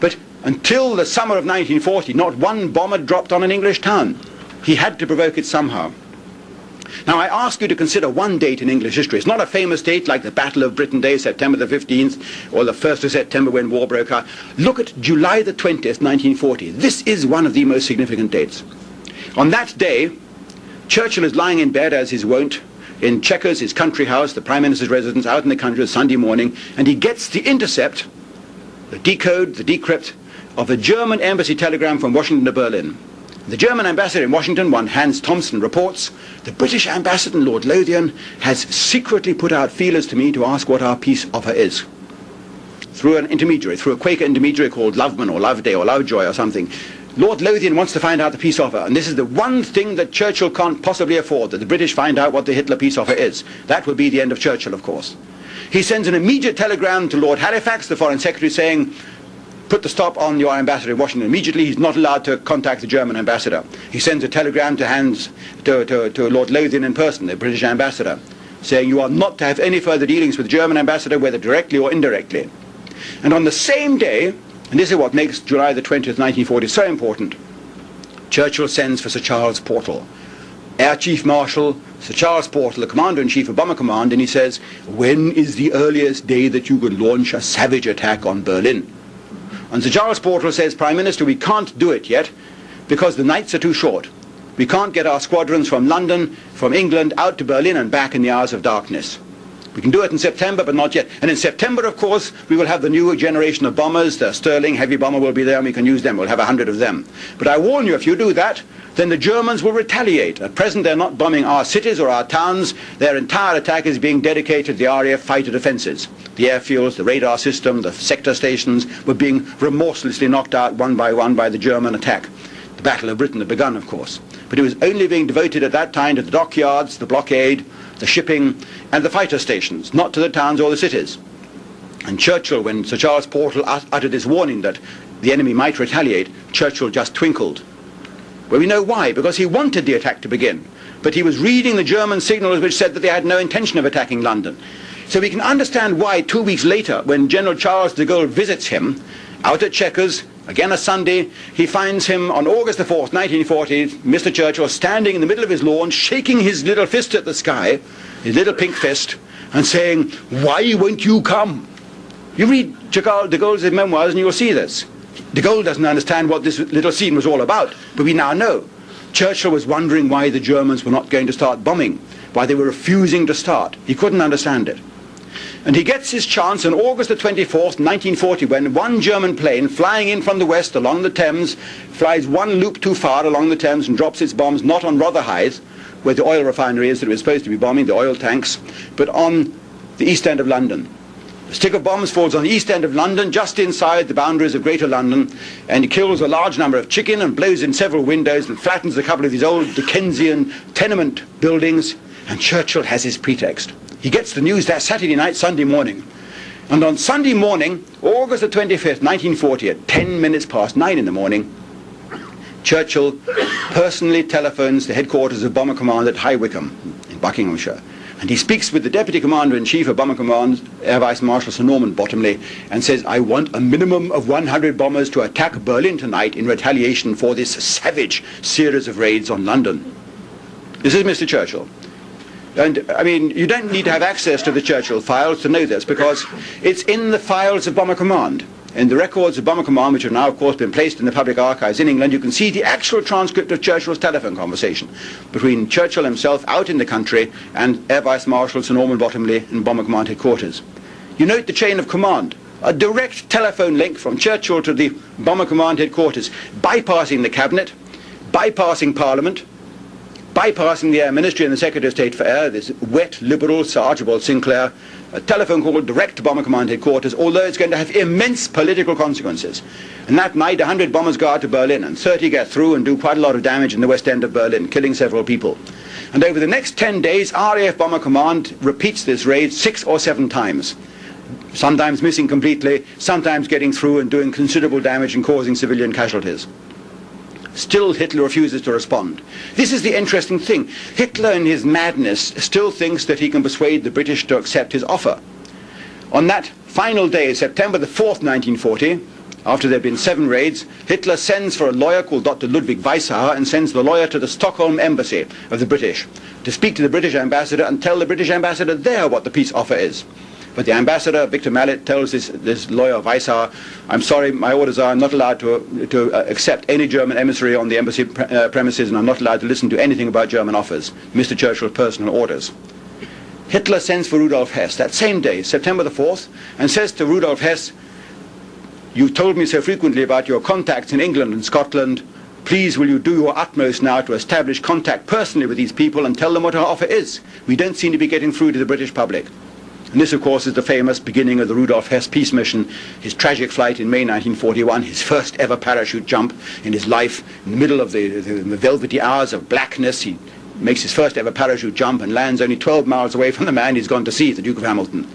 But until the summer of 1940, not one bomb had dropped on an English town. He had to provoke it somehow. Now I ask you to consider one date in English history. It's not a famous date like the Battle of Britain Day, September the 15th, or the 1st of September when war broke out. Look at July the 20th, 1940. This is one of the most significant dates. On that day, Churchill is lying in bed as is wont in Chequers, his country house, the Prime Minister's residence out in the country on Sunday morning, and he gets the intercept, the decode, the decrypt, of the German embassy telegram from Washington to Berlin. The German ambassador in Washington, one Hans Thomsen, reports the British ambassador, Lord Lothian, has secretly put out feelers to me to ask what our peace offer is. Through an intermediary, through a Quaker intermediary called Loveman or Loveday or Lovejoy or something. Lord Lothian wants to find out the peace offer, and this is the one thing that Churchill can't possibly afford, that the British find out what the Hitler peace offer is. That would be the end of Churchill, of course. He sends an immediate telegram to Lord Halifax, the Foreign Secretary, saying, put the stop on your ambassador in Washington immediately. He's not allowed to contact the German ambassador. He sends a telegram to, Hans, to, to, to Lord Lothian in person, the British ambassador, saying you are not to have any further dealings with the German ambassador, whether directly or indirectly. And on the same day, and this is what makes July the 20th, 1940 so important, Churchill sends for Sir Charles Portal, Air Chief Marshal Sir Charles Portal, the Commander-in-Chief of Bomber Command, and he says, when is the earliest day that you could launch a savage attack on Berlin? And Sir Charles Portal says, Prime Minister, we can't do it yet because the nights are too short. We can't get our squadrons from London, from England, out to Berlin and back in the hours of darkness. We can do it in September, but not yet. And in September, of course, we will have the new generation of bombers. The Stirling heavy bomber will be there, and we can use them. We'll have a hundred of them. But I warn you, if you do that, then the Germans will retaliate. At present, they're not bombing our cities or our towns. Their entire attack is being dedicated to the RAF fighter defences. The airfields, the radar system, the sector stations were being remorselessly knocked out one by one by the German attack. The Battle of Britain had begun, of course. But it was only being devoted at that time to the dockyards, the blockade, the shipping, and the fighter stations, not to the towns or the cities. And Churchill, when Sir Charles Portal uttered his warning that the enemy might retaliate, Churchill just twinkled. Well, we know why, because he wanted the attack to begin. But he was reading the German signals which said that they had no intention of attacking London. So we can understand why two weeks later, when General Charles de Gaulle visits him, out at Chequers, again a Sunday, he finds him on August the 4th, 1940, Mr. Churchill standing in the middle of his lawn, shaking his little fist at the sky, his little pink fist, and saying, why won't you come? You read de Gaulle's memoirs and you'll see this. De Gaulle doesn't understand what this little scene was all about, but we now know. Churchill was wondering why the Germans were not going to start bombing, why they were refusing to start. He couldn't understand it. And he gets his chance on August the 24th, 1940, when one German plane flying in from the west along the Thames flies one loop too far along the Thames and drops its bombs not on Rotherhithe, where the oil refinery is that it was supposed to be bombing, the oil tanks, but on the east end of London. A stick of bombs falls on the east end of London, just inside the boundaries of Greater London, and kills a large number of chicken and blows in several windows and flattens a couple of these old Dickensian tenement buildings, and Churchill has his pretext. He gets the news that Saturday night, Sunday morning. And on Sunday morning, August the 25th, 1940, at 10 minutes past 9 in the morning, Churchill personally telephones the headquarters of Bomber Command at High Wycombe in Buckinghamshire and he speaks with the Deputy Commander-in-Chief of Bomber Command, Air Vice Marshal Sir Norman Bottomley, and says, I want a minimum of 100 bombers to attack Berlin tonight in retaliation for this savage series of raids on London. This is Mr. Churchill. And, I mean, you don't need to have access to the Churchill files to know this, because it's in the files of Bomber Command. In the records of Bomber Command, which have now, of course, been placed in the public archives in England, you can see the actual transcript of Churchill's telephone conversation between Churchill himself out in the country and Air Vice Marshal Sir Norman Bottomley in Bomber Command headquarters. You note the chain of command. A direct telephone link from Churchill to the Bomber Command headquarters, bypassing the Cabinet, bypassing Parliament, bypassing the Air Ministry and the Secretary of State for Air, this wet liberal Sir Archibald Sinclair, a telephone call direct to Bomber Command headquarters, although it's going to have immense political consequences. And that night, 100 bombers go out to Berlin, and 30 get through and do quite a lot of damage in the west end of Berlin, killing several people. And over the next 10 days, RAF Bomber Command repeats this raid six or seven times. Sometimes missing completely, sometimes getting through and doing considerable damage and causing civilian casualties. Still Hitler refuses to respond. This is the interesting thing. Hitler in his madness still thinks that he can persuade the British to accept his offer. On that final day, September the 4th, 1940, after there had been seven raids, Hitler sends for a lawyer called Dr. Ludwig Weissauer and sends the lawyer to the Stockholm embassy of the British to speak to the British ambassador and tell the British ambassador there what the peace offer is. But the ambassador, Victor Mallet, tells this, this lawyer, Weissauer, I'm sorry, my orders are I'm not allowed to, to uh, accept any German emissary on the embassy pre- uh, premises and I'm not allowed to listen to anything about German offers. Mr. Churchill's personal orders. Hitler sends for Rudolf Hess that same day, September the 4th, and says to Rudolf Hess, you told me so frequently about your contacts in England and Scotland. Please, will you do your utmost now to establish contact personally with these people and tell them what our offer is? We don't seem to be getting through to the British public. And this, of course, is the famous beginning of the Rudolf Hess peace mission, his tragic flight in May 1941, his first ever parachute jump in his life, in the middle of the, the, the velvety hours of blackness. He makes his first ever parachute jump and lands only 12 miles away from the man he's gone to see, the Duke of Hamilton.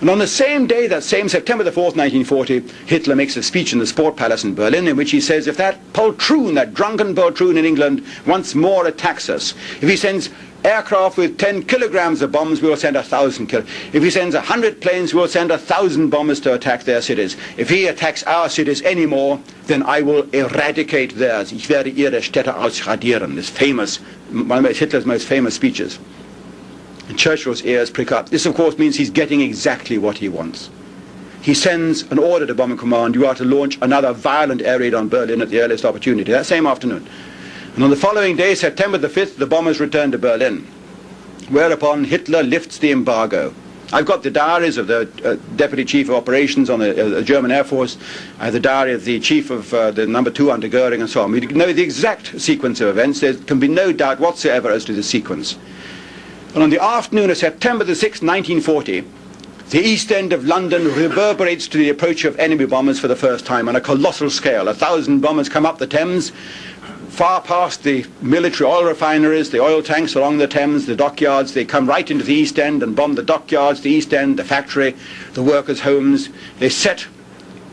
And on the same day, that same September the 4th, 1940, Hitler makes a speech in the Sport Palace in Berlin in which he says, if that poltroon, that drunken poltroon in England, once more attacks us, if he sends aircraft with 10 kilograms of bombs, we will send a thousand kil- If he sends hundred planes, we will send a thousand bombers to attack their cities. If he attacks our cities anymore, then I will eradicate theirs. Ich werde ihre Städte ausradieren. This famous, one of Hitler's most famous speeches. And Churchill's ears prick up. This, of course, means he's getting exactly what he wants. He sends an order to Bomber Command, you are to launch another violent air raid on Berlin at the earliest opportunity, that same afternoon. And on the following day, September the 5th, the bombers return to Berlin, whereupon Hitler lifts the embargo. I've got the diaries of the uh, Deputy Chief of Operations on the, uh, German Air Force. I have the diary of the Chief of uh, the number two under Goering and so on. We know the exact sequence of events. There can be no doubt whatsoever as to the sequence. And on the afternoon of September the 6th, 1940, the east end of London reverberates to the approach of enemy bombers for the first time on a colossal scale. A thousand bombers come up the Thames, far past the military oil refineries, the oil tanks along the Thames, the dockyards. They come right into the East End and bomb the dockyards, the East End, the factory, the workers' homes. They set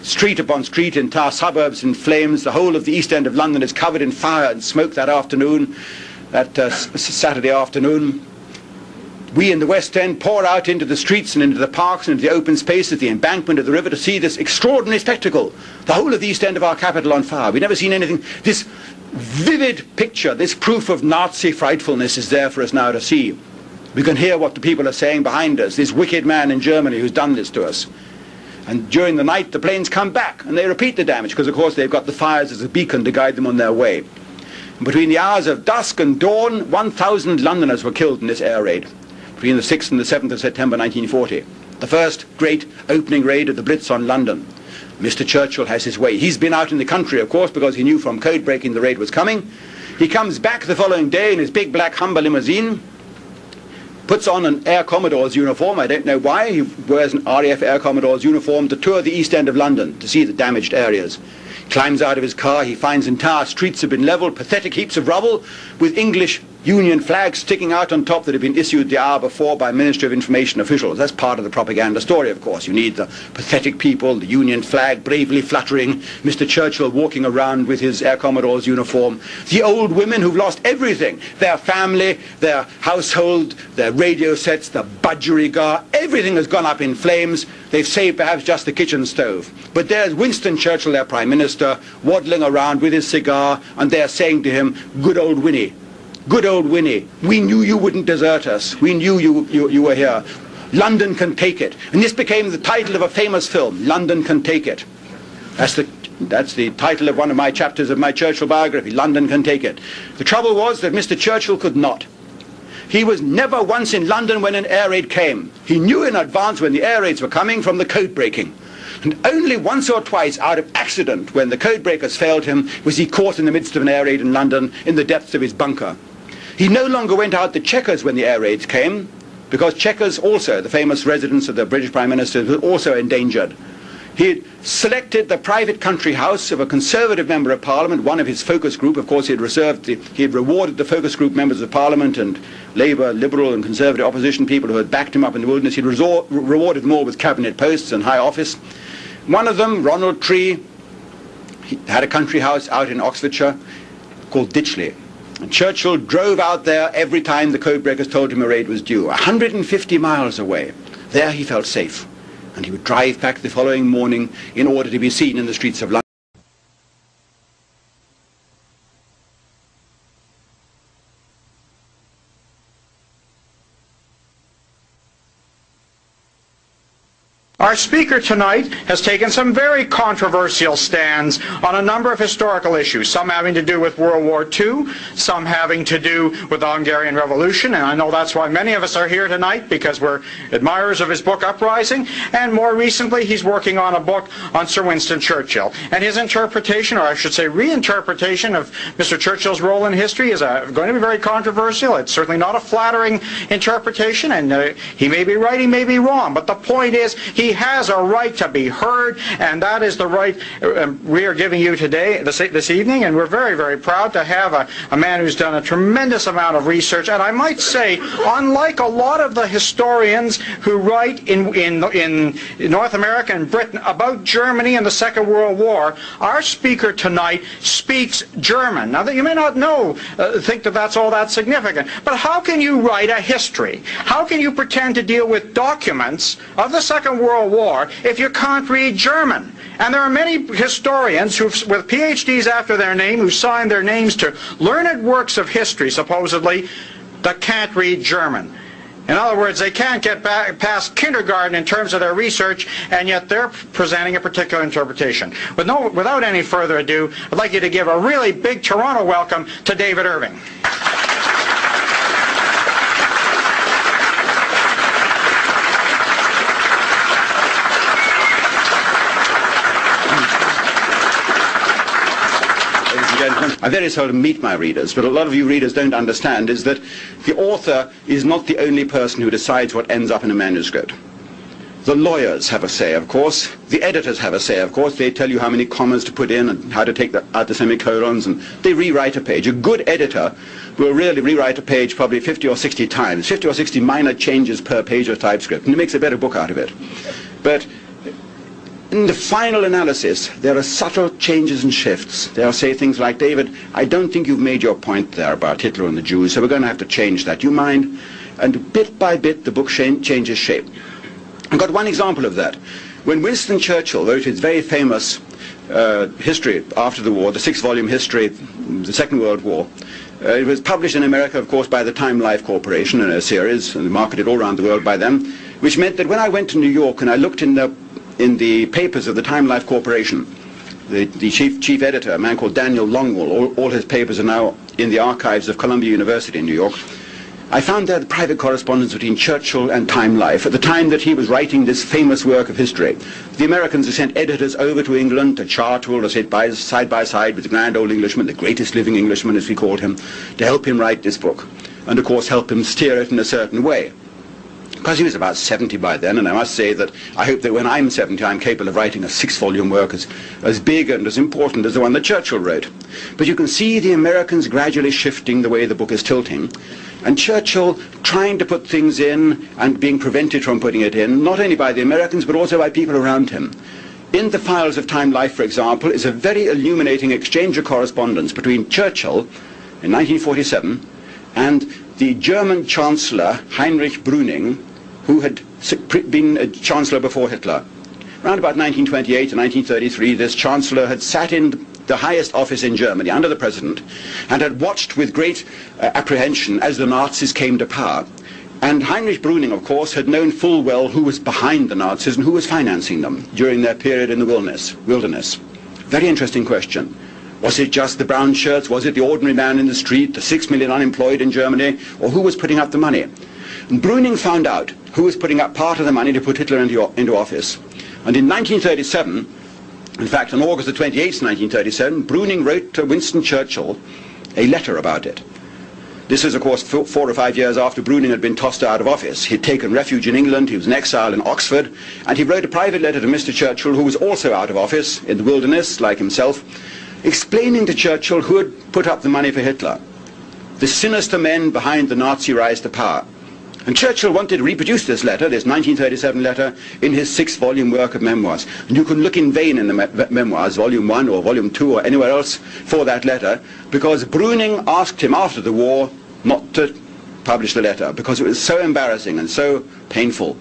street upon street, entire suburbs in flames. The whole of the East End of London is covered in fire and smoke that afternoon, that uh, Saturday afternoon we in the West End pour out into the streets and into the parks and into the open spaces, the embankment of the river to see this extraordinary spectacle. The whole of the East End of our capital on fire. We've never seen anything. This vivid picture, this proof of Nazi frightfulness is there for us now to see. We can hear what the people are saying behind us. This wicked man in Germany who's done this to us. And during the night, the planes come back and they repeat the damage because, of course, they've got the fires as a beacon to guide them on their way. Between the hours of dusk and dawn, 1,000 Londoners were killed in this air raid between the 6th and the 7th of September 1940. The first great opening raid of the Blitz on London. Mr. Churchill has his way. He's been out in the country, of course, because he knew from code breaking the raid was coming. He comes back the following day in his big black Humber limousine, puts on an Air Commodore's uniform. I don't know why. He wears an RAF Air Commodore's uniform to tour the East End of London to see the damaged areas. Climbs out of his car. He finds entire streets have been leveled, pathetic heaps of rubble with English Union flags sticking out on top that had been issued the hour before by Ministry of Information officials. That's part of the propaganda story, of course. You need the pathetic people, the Union flag bravely fluttering, Mr. Churchill walking around with his Air Commodore's uniform, the old women who've lost everything, their family, their household, their radio sets, the budgerigar, everything has gone up in flames. They've saved perhaps just the kitchen stove. But there's Winston Churchill, their Prime Minister, waddling around with his cigar, and they're saying to him, good old Winnie, Good old Winnie. We knew you wouldn't desert us. We knew you, you, you were here. London can take it. And this became the title of a famous film, London Can Take It. That's the, that's the title of one of my chapters of my Churchill biography, London Can Take It. The trouble was that Mr. Churchill could not. He was never once in London when an air raid came. He knew in advance when the air raids were coming from the code breaking. And only once or twice out of accident, when the code breakers failed him, was he caught in the midst of an air raid in London in the depths of his bunker. He no longer went out to Chequers when the air raids came, because Chequers also, the famous residence of the British Prime Minister, was also endangered. He had selected the private country house of a Conservative Member of Parliament, one of his focus group. Of course, he had, reserved the, he had rewarded the focus group members of Parliament and Labour, Liberal and Conservative opposition people who had backed him up in the wilderness. He had resor- rewarded them all with cabinet posts and high office. One of them, Ronald Tree, had a country house out in Oxfordshire called Ditchley. Churchill drove out there every time the codebreakers told him a raid was due, 150 miles away. There he felt safe. and he would drive back the following morning in order to be seen in the streets of London. Our speaker tonight has taken some very controversial stands on a number of historical issues, some having to do with World War II, some having to do with the Hungarian Revolution, and I know that's why many of us are here tonight, because we're admirers of his book Uprising, and more recently he's working on a book on Sir Winston Churchill. And his interpretation, or I should say reinterpretation of Mr. Churchill's role in history is uh, going to be very controversial. It's certainly not a flattering interpretation, and uh, he may be right, he may be wrong, but the point is he has a right to be heard, and that is the right uh, we are giving you today, this, this evening, and we're very, very proud to have a, a man who's done a tremendous amount of research, and I might say, unlike a lot of the historians who write in, in, in North America and Britain about Germany and the Second World War, our speaker tonight speaks German. Now, that you may not know, uh, think that that's all that significant, but how can you write a history? How can you pretend to deal with documents of the Second World War if you can't read German. And there are many historians who, with PhDs after their name who signed their names to learned works of history, supposedly, that can't read German. In other words, they can't get back past kindergarten in terms of their research, and yet they're presenting a particular interpretation. With no, without any further ado, I'd like you to give a really big Toronto welcome to David Irving. I very seldom meet my readers, but a lot of you readers don't understand is that the author is not the only person who decides what ends up in a manuscript. The lawyers have a say, of course. The editors have a say, of course. They tell you how many commas to put in and how to take the, out the semicolons, and they rewrite a page. A good editor will really rewrite a page probably 50 or 60 times, 50 or 60 minor changes per page of typescript, and it makes a better book out of it. But in the final analysis, there are subtle changes and shifts. They'll say things like, David, I don't think you've made your point there about Hitler and the Jews, so we're going to have to change that. You mind? And bit by bit, the book changes shape. I've got one example of that. When Winston Churchill wrote his very famous uh, history after the war, the six-volume history, the Second World War, uh, it was published in America, of course, by the Time Life Corporation in a series, and marketed all around the world by them, which meant that when I went to New York and I looked in the in the papers of the Time Life Corporation, the, the chief, chief editor, a man called Daniel Longwell, all, all his papers are now in the archives of Columbia University in New York. I found there the private correspondence between Churchill and Time Life at the time that he was writing this famous work of history. The Americans had sent editors over to England to Chartwell to sit by, side by side with the grand old Englishman, the greatest living Englishman as we called him, to help him write this book and of course help him steer it in a certain way because he was about 70 by then, and I must say that I hope that when I'm 70, I'm capable of writing a six-volume work as, as big and as important as the one that Churchill wrote. But you can see the Americans gradually shifting the way the book is tilting, and Churchill trying to put things in and being prevented from putting it in, not only by the Americans, but also by people around him. In the files of Time Life, for example, is a very illuminating exchange of correspondence between Churchill in 1947 and the German Chancellor Heinrich Brüning, who had been a chancellor before Hitler. Around about 1928 and 1933, this chancellor had sat in the highest office in Germany under the president and had watched with great uh, apprehension as the Nazis came to power. And Heinrich Brüning, of course, had known full well who was behind the Nazis and who was financing them during their period in the wilderness. wilderness. Very interesting question. Was it just the brown shirts? Was it the ordinary man in the street, the six million unemployed in Germany? Or who was putting up the money? And Brüning found out who was putting up part of the money to put Hitler into, into office. And in 1937, in fact, on August the 28th, 1937, Brüning wrote to Winston Churchill a letter about it. This is, of course, four or five years after Brüning had been tossed out of office. He'd taken refuge in England, he was in exile in Oxford, and he wrote a private letter to Mr. Churchill, who was also out of office in the wilderness, like himself, explaining to Churchill who had put up the money for Hitler. The sinister men behind the Nazi rise to power. And Churchill wanted to reproduce this letter, this 1937 letter, in his six-volume work of memoirs. And you can look in vain in the me memoirs, volume one or volume two or anywhere else for that letter, because Brüning asked him after the war not to publish the letter, because it was so embarrassing and so painful.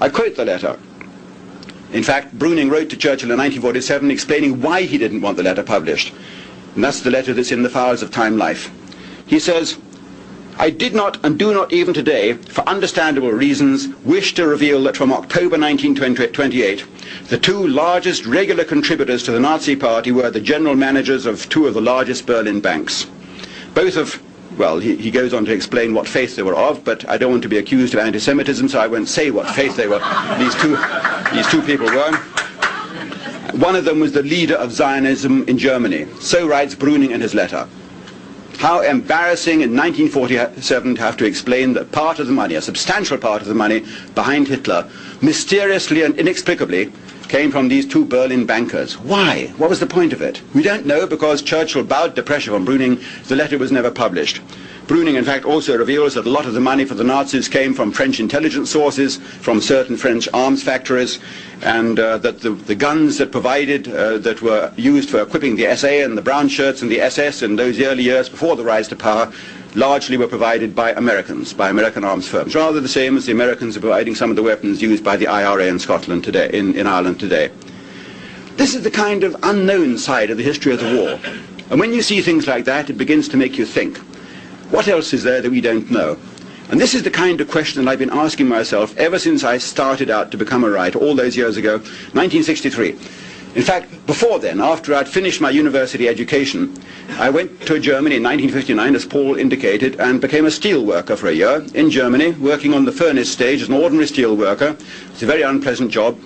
I quote the letter. In fact, Bruning wrote to Churchill in 1947 explaining why he didn't want the letter published. And that's the letter that's in the files of Time Life. He says, I did not and do not even today, for understandable reasons, wish to reveal that from October 1928, the two largest regular contributors to the Nazi Party were the general managers of two of the largest Berlin banks. Both of well, he, he, goes on to explain what faith they were of, but I don't want to be accused of anti-Semitism, so I won't say what faith they were. These two, these two people were. One of them was the leader of Zionism in Germany. So writes Bruning in his letter. How embarrassing in 1947 to have to explain that part of the money, a substantial part of the money behind Hitler, mysteriously and inexplicably came from these two Berlin bankers. Why? What was the point of it? We don't know because Churchill bowed to pressure from Bruning. The letter was never published. Bruning, in fact, also reveals that a lot of the money for the Nazis came from French intelligence sources, from certain French arms factories, and uh, that the, the, guns that provided, uh, that were used for equipping the SA and the brown shirts and the SS in those early years before the rise to power largely were provided by Americans, by American arms firms, rather the same as the Americans are providing some of the weapons used by the IRA in Scotland today, in, in Ireland today. This is the kind of unknown side of the history of the war. And when you see things like that, it begins to make you think, what else is there that we don't know? And this is the kind of question that I've been asking myself ever since I started out to become a writer, all those years ago, 1963. In fact, before then, after I'd finished my university education, I went to Germany in 1959, as Paul indicated, and became a steel worker for a year in Germany, working on the furnace stage as an ordinary steel worker. It's a very unpleasant job.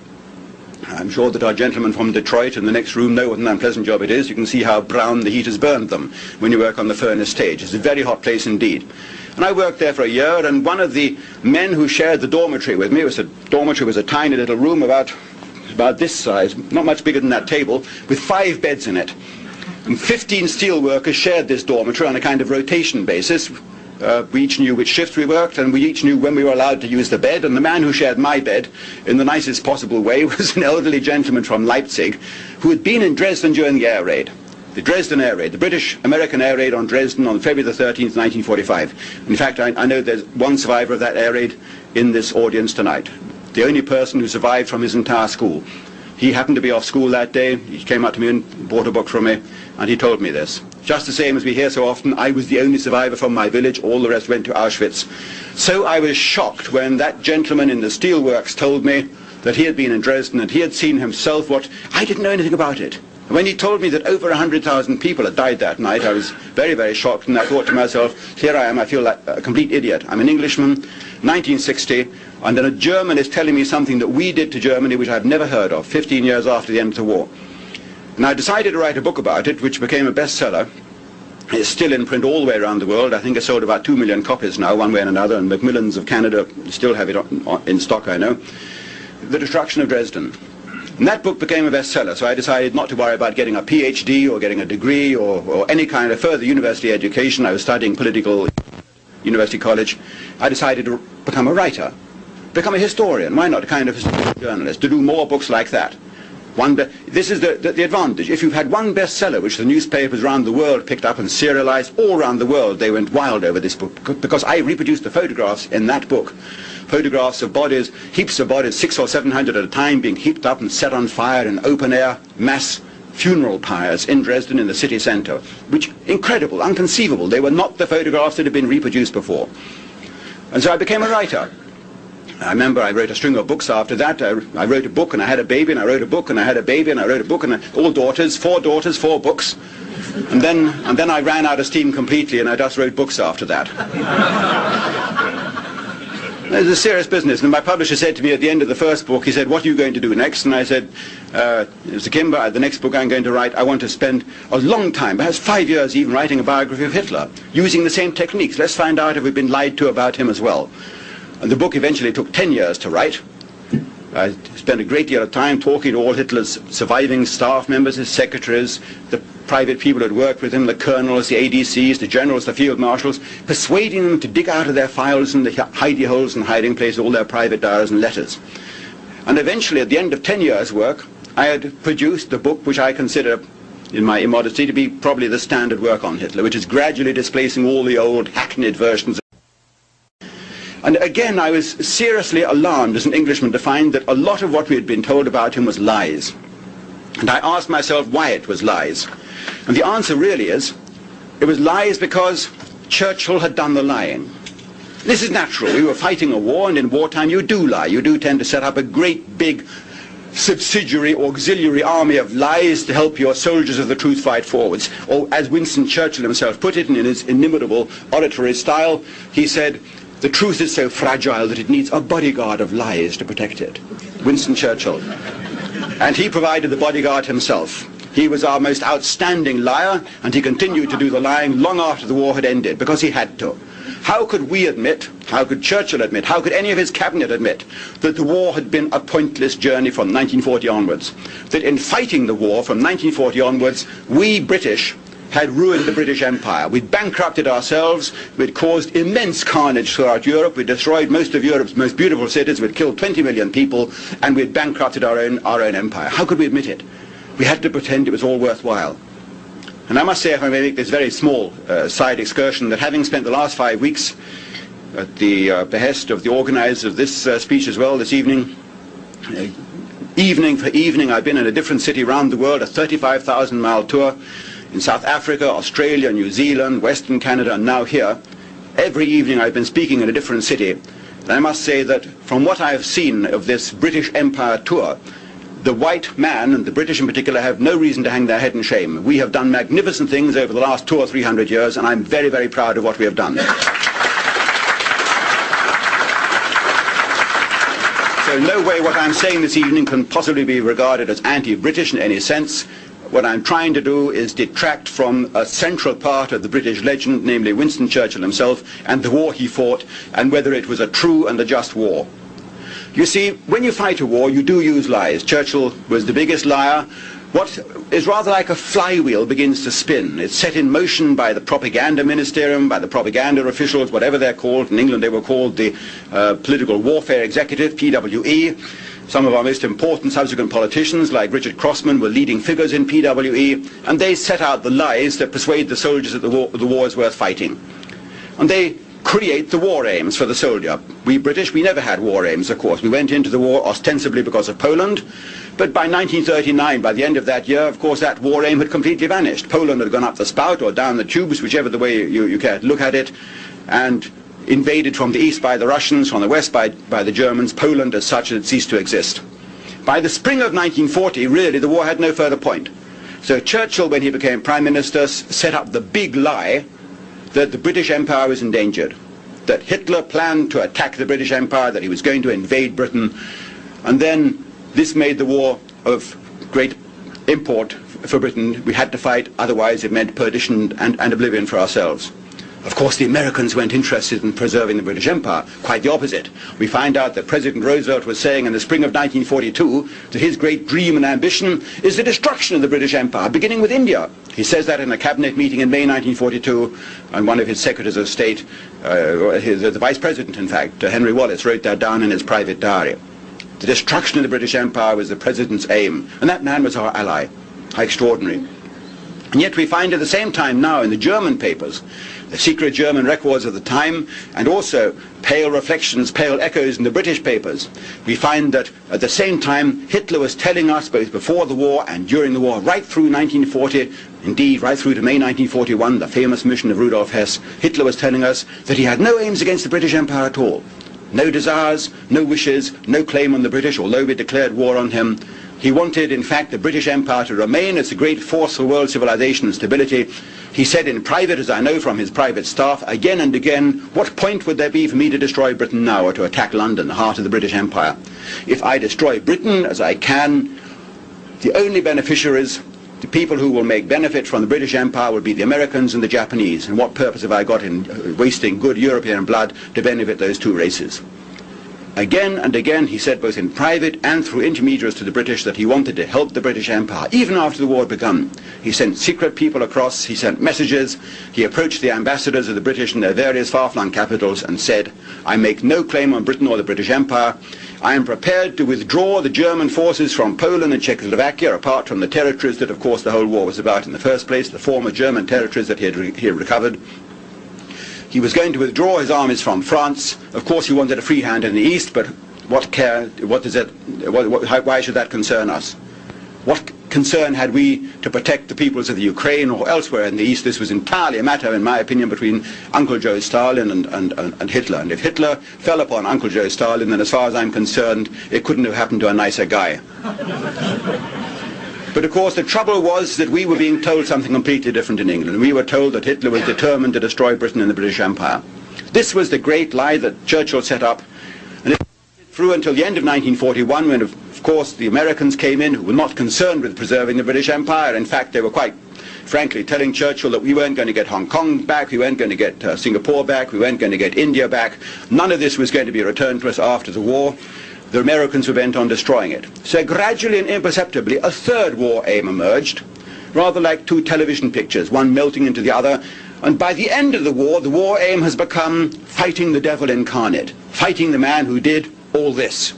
I'm sure that our gentlemen from Detroit in the next room know what an unpleasant job it is. You can see how brown the heat has burned them when you work on the furnace stage. It's a very hot place indeed. And I worked there for a year, and one of the men who shared the dormitory with me, it was a dormitory was a tiny little room about about this size, not much bigger than that table, with five beds in it. And 15 steel workers shared this dormitory on a kind of rotation basis. Uh, we each knew which shifts we worked, and we each knew when we were allowed to use the bed. And the man who shared my bed, in the nicest possible way, was an elderly gentleman from Leipzig who had been in Dresden during the air raid. The Dresden air raid, the British-American air raid on Dresden on February the 13th, 1945. In fact, I, I know there's one survivor of that air raid in this audience tonight the only person who survived from his entire school. He happened to be off school that day. He came up to me and bought a book from me, and he told me this. Just the same as we hear so often, I was the only survivor from my village. All the rest went to Auschwitz. So I was shocked when that gentleman in the steelworks told me that he had been in Dresden and he had seen himself what I didn't know anything about it. When he told me that over 100,000 people had died that night, I was very, very shocked, and I thought to myself, here I am, I feel like a complete idiot. I'm an Englishman, 1960, and then a German is telling me something that we did to Germany which I've never heard of, 15 years after the end of the war. And I decided to write a book about it, which became a bestseller. It's still in print all the way around the world. I think it's sold about 2 million copies now, one way and another, and Macmillan's of Canada still have it in stock, I know. The Destruction of Dresden. And that book became a bestseller, so I decided not to worry about getting a PhD or getting a degree or, or any kind of further university education. I was studying political university college. I decided to become a writer, become a historian. Why not a kind of journalist, to do more books like that. One this is the, the, the, advantage. If you've had one bestseller, which the newspapers around the world picked up and serialized, all around the world they went wild over this book because I reproduced the photographs in that book photographs of bodies, heaps of bodies, six or seven hundred at a time, being heaped up and set on fire in open-air mass funeral pyres in Dresden in the city centre, which, incredible, unconceivable. They were not the photographs that had been reproduced before. And so I became a writer. I remember I wrote a string of books after that. I, I, wrote a book and I had a baby and I wrote a book and I had a baby and I wrote a book and I, all daughters, four daughters, four books. And then, and then I ran out of steam completely and I just wrote books after that. It's a serious business. And my publisher said to me at the end of the first book, he said, what are you going to do next? And I said, uh, Mr. Kimber, the next book I'm going to write, I want to spend a long time, perhaps five years even, writing a biography of Hitler, using the same techniques. Let's find out if we've been lied to about him as well. And the book eventually took 10 years to write. I spent a great deal of time talking to all Hitler's surviving staff members, his secretaries, the private people who worked with him, the colonels, the ADCs, the generals, the field marshals, persuading them to dig out of their files and the hidey holes and hiding places all their private diaries and letters. And eventually, at the end of 10 years' work, I had produced the book which I consider, in my immodesty, to be probably the standard work on Hitler, which is gradually displacing all the old hackneyed versions And again, I was seriously alarmed as an Englishman to find that a lot of what we had been told about him was lies. And I asked myself why it was lies. And the answer really is, it was lies because Churchill had done the lying. This is natural. We were fighting a war, and in wartime you do lie. You do tend to set up a great big subsidiary auxiliary army of lies to help your soldiers of the truth fight forwards. Or as Winston Churchill himself put it in his inimitable oratory style, he said, the truth is so fragile that it needs a bodyguard of lies to protect it. Winston Churchill. And he provided the bodyguard himself. He was our most outstanding liar, and he continued to do the lying long after the war had ended, because he had to. How could we admit, how could Churchill admit, how could any of his cabinet admit that the war had been a pointless journey from 1940 onwards? That in fighting the war from 1940 onwards, we British had ruined the British Empire. We'd bankrupted ourselves, we'd caused immense carnage throughout Europe, we'd destroyed most of Europe's most beautiful cities, we'd killed 20 million people, and we'd bankrupted our own, our own empire. How could we admit it? We had to pretend it was all worthwhile. And I must say, if I may make this very small uh, side excursion, that having spent the last five weeks at the uh, behest of the organizers of this uh, speech as well this evening, uh, evening for evening, I've been in a different city around the world, a 35,000 mile tour in South Africa, Australia, New Zealand, Western Canada, and now here. Every evening I've been speaking in a different city. And I must say that from what I have seen of this British Empire tour, the white man, and the British in particular, have no reason to hang their head in shame. We have done magnificent things over the last two or three hundred years, and I'm very, very proud of what we have done. so no way what I'm saying this evening can possibly be regarded as anti-British in any sense. What I'm trying to do is detract from a central part of the British legend, namely Winston Churchill himself, and the war he fought, and whether it was a true and a just war. You see, when you fight a war, you do use lies. Churchill was the biggest liar. What is rather like a flywheel begins to spin. It's set in motion by the propaganda ministerium, by the propaganda officials, whatever they're called. In England they were called the uh, Political Warfare Executive, PWE. Some of our most important subsequent politicians, like Richard Crossman, were leading figures in PWE, and they set out the lies that persuade the soldiers that the war, the war is worth fighting. And they create the war aims for the soldier. We British, we never had war aims, of course. We went into the war ostensibly because of Poland, but by 1939, by the end of that year, of course, that war aim had completely vanished. Poland had gone up the spout or down the tubes, whichever the way you, you care to look at it, and invaded from the east by the Russians, from the west by, by the Germans. Poland as such had ceased to exist. By the spring of 1940, really, the war had no further point. So Churchill, when he became Prime Minister, set up the big lie that the British Empire was endangered, that Hitler planned to attack the British Empire, that he was going to invade Britain, and then this made the war of great import for Britain. We had to fight, otherwise it meant perdition and, and oblivion for ourselves. Of course, the Americans weren't interested in preserving the British Empire. Quite the opposite. We find out that President Roosevelt was saying in the spring of 1942 that his great dream and ambition is the destruction of the British Empire, beginning with India. He says that in a cabinet meeting in May 1942, and one of his secretaries of state, uh, his, uh, the vice president, in fact, uh, Henry Wallace, wrote that down in his private diary. The destruction of the British Empire was the president's aim, and that man was our ally. How extraordinary. And yet we find at the same time now in the German papers secret German records of the time, and also pale reflections, pale echoes in the British papers, we find that at the same time Hitler was telling us both before the war and during the war, right through 1940, indeed right through to May 1941, the famous mission of Rudolf Hess, Hitler was telling us that he had no aims against the British Empire at all. No desires, no wishes, no claim on the British, although we declared war on him. He wanted, in fact, the British Empire to remain as a great force for world civilization and stability. He said in private, as I know from his private staff, again and again, what point would there be for me to destroy Britain now or to attack London, the heart of the British Empire? If I destroy Britain, as I can, the only beneficiaries, the people who will make benefit from the British Empire will be the Americans and the Japanese. And what purpose have I got in uh, wasting good European blood to benefit those two races? Again and again he said both in private and through intermediaries to the British that he wanted to help the British Empire, even after the war had begun. He sent secret people across, he sent messages, he approached the ambassadors of the British in their various far-flung capitals and said, I make no claim on Britain or the British Empire. I am prepared to withdraw the German forces from Poland and Czechoslovakia, apart from the territories that of course the whole war was about in the first place, the former German territories that he had, re- he had recovered. He was going to withdraw his armies from France. Of course, he wanted a free hand in the east, but what care, what is it, what, what, how, why should that concern us? What concern had we to protect the peoples of the Ukraine or elsewhere in the East? This was entirely a matter, in my opinion, between Uncle Joe Stalin and, and, and, and Hitler. And if Hitler fell upon Uncle Joe Stalin, then as far as I'm concerned, it couldn't have happened to a nicer guy. But of course, the trouble was that we were being told something completely different in England. We were told that Hitler was determined to destroy Britain and the British Empire. This was the great lie that Churchill set up, and it through until the end of 1941, when, of course, the Americans came in, who were not concerned with preserving the British Empire. In fact, they were quite frankly telling Churchill that we weren't going to get Hong Kong back, we weren't going to get uh, Singapore back, we weren't going to get India back. None of this was going to be returned to us after the war the Americans were bent on destroying it. So gradually and imperceptibly, a third war aim emerged, rather like two television pictures, one melting into the other. And by the end of the war, the war aim has become fighting the devil incarnate, fighting the man who did all this.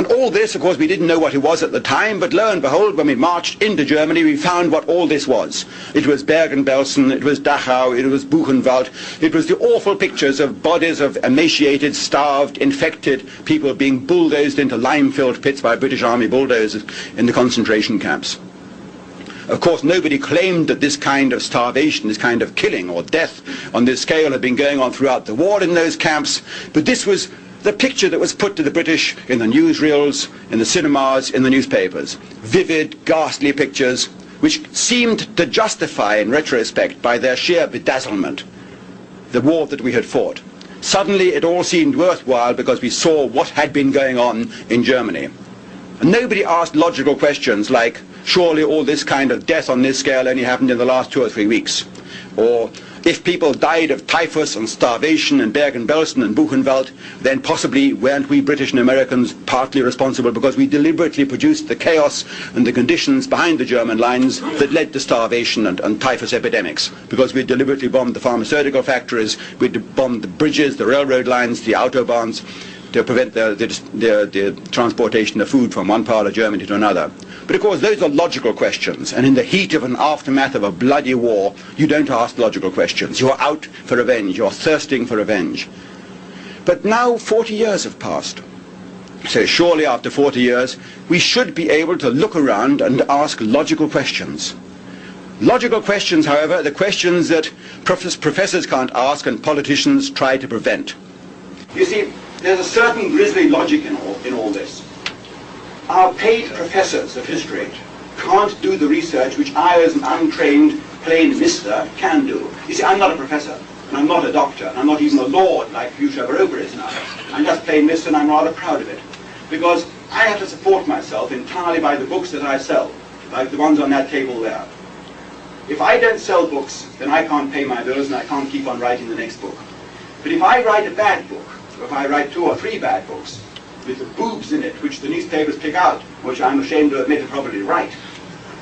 And all this, of course, we didn't know what it was at the time, but lo and behold, when we marched into Germany, we found what all this was. It was Bergen-Belsen, it was Dachau, it was Buchenwald, it was the awful pictures of bodies of emaciated, starved, infected people being bulldozed into lime-filled pits by British Army bulldozers in the concentration camps. Of course, nobody claimed that this kind of starvation, this kind of killing or death on this scale had been going on throughout the war in those camps, but this was the picture that was put to the British in the newsreels, in the cinemas, in the newspapers. Vivid, ghastly pictures which seemed to justify in retrospect by their sheer bedazzlement the war that we had fought. Suddenly it all seemed worthwhile because we saw what had been going on in Germany. And nobody asked logical questions like, surely all this kind of death on this scale only happened in the last two or three weeks. Or if people died of typhus and starvation in Bergen-Belsen and Buchenwald, then possibly weren't we British and Americans partly responsible because we deliberately produced the chaos and the conditions behind the German lines that led to starvation and, and typhus epidemics. Because we deliberately bombed the pharmaceutical factories, we bombed the bridges, the railroad lines, the autobahns to prevent the, the, the, the transportation of food from one part of Germany to another. But of course, those are logical questions, and in the heat of an aftermath of a bloody war, you don't ask logical questions. You're out for revenge. You're thirsting for revenge. But now 40 years have passed. So surely after 40 years, we should be able to look around and ask logical questions. Logical questions, however, are the questions that professors can't ask and politicians try to prevent. You see, there's a certain grisly logic in all, in all this our paid professors of history can't do the research which I, as an untrained plain mister, can do. You see, I'm not a professor, and I'm not a doctor, and I'm not even a lord like Trevor Roper is now. I'm just plain mister, and I'm rather proud of it. Because I have to support myself entirely by the books that I sell, like the ones on that table there. If I don't sell books, then I can't pay my bills and I can't keep on writing the next book. But if I write a bad book, if I write two or three bad books, with the boobs in it, which the newspapers pick out, which I'm ashamed to admit are probably right.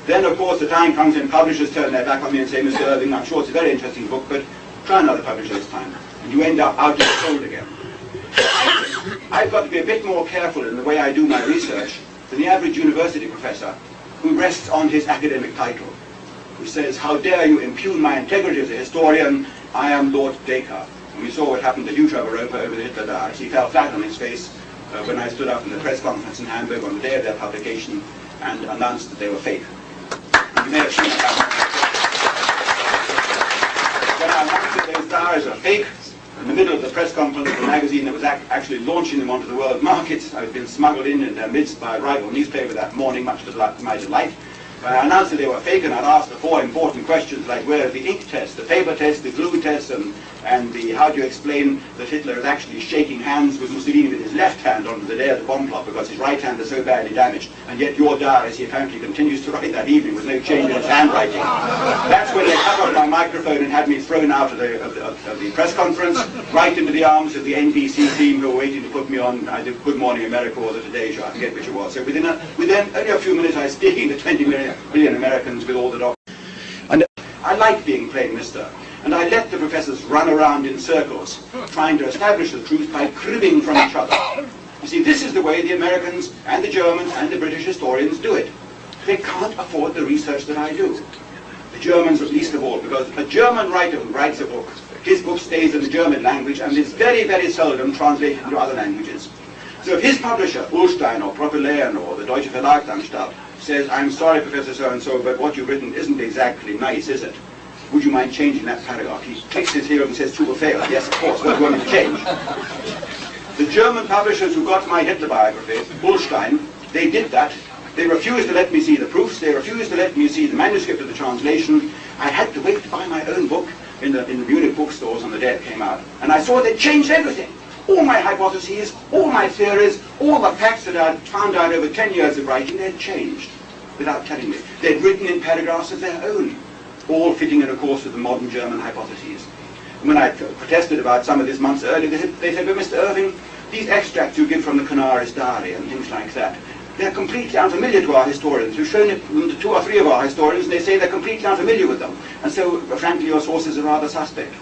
Then, of course, the time comes and publishers turn their back on me and say, Mr. Irving, I'm sure it's a very interesting book, but try another publisher this time. And you end up out in the cold again. I've got to be a bit more careful in the way I do my research than the average university professor who rests on his academic title, who says, how dare you impugn my integrity as a historian, I am Lord Dacre. We saw what happened to Hugh Trevor over the Hitler dies. He fell flat on his face uh, when I stood up in the press conference in Hamburg on the day of their publication and announced that they were fake. You may have seen that. When I announced that those diaries are fake, in the middle of the press conference, the magazine that was ac actually launching them onto the world markets, I had been smuggled in in their midst by a rival newspaper that morning, much to my delight. When I announced that they were fake and I'd asked the four important questions like where is the ink test, the paper test, the glue test, and and the how do you explain that Hitler is actually shaking hands with Mussolini with his left hand on the day of the bomb plot because his right hand is so badly damaged, and yet your diaries he apparently continues to write that evening with no change in his handwriting. That's when they cut off my microphone and had me thrown out of the, of the, of the press conference, right into the arms of the NBC team who were waiting to put me on either Good Morning America or the Today Show, I forget which it was. So within, a, within only a few minutes I was speaking to 20 million, million Americans with all the doctors. And I like being plain mister. And I let the professors run around in circles, trying to establish the truth by cribbing from each other. You see, this is the way the Americans and the Germans and the British historians do it. They can't afford the research that I do. The Germans at least of all, because a German writer who writes a book, his book stays in the German language and is very, very seldom translated into other languages. So if his publisher, Ullstein or Propylaen or the Deutsche Verlagsanstalt, says, I'm sorry, Professor so-and-so, but what you've written isn't exactly nice, is it? Would you mind changing that paragraph? He clicks his heel and says, to a fail. Yes, of course, you want to change? The German publishers who got my Hitler biography, Ullstein, they did that. They refused to let me see the proofs. They refused to let me see the manuscript of the translation. I had to wait to buy my own book in the, in the Munich bookstores on the day it came out. And I saw they changed everything. All my hypotheses, all my theories, all the facts that I'd found out over 10 years of writing, they'd changed without telling me. They'd written in paragraphs of their own, all fitting in, of course, with the modern German hypotheses. And when I protested about some of this months earlier, they said, they said, but Mr. Irving, these extracts you give from the Canaris diary and things like that, they're completely unfamiliar to our historians. We've shown it to two or three of our historians, and they say they're completely unfamiliar with them. And so, uh, frankly, your sources are rather suspect.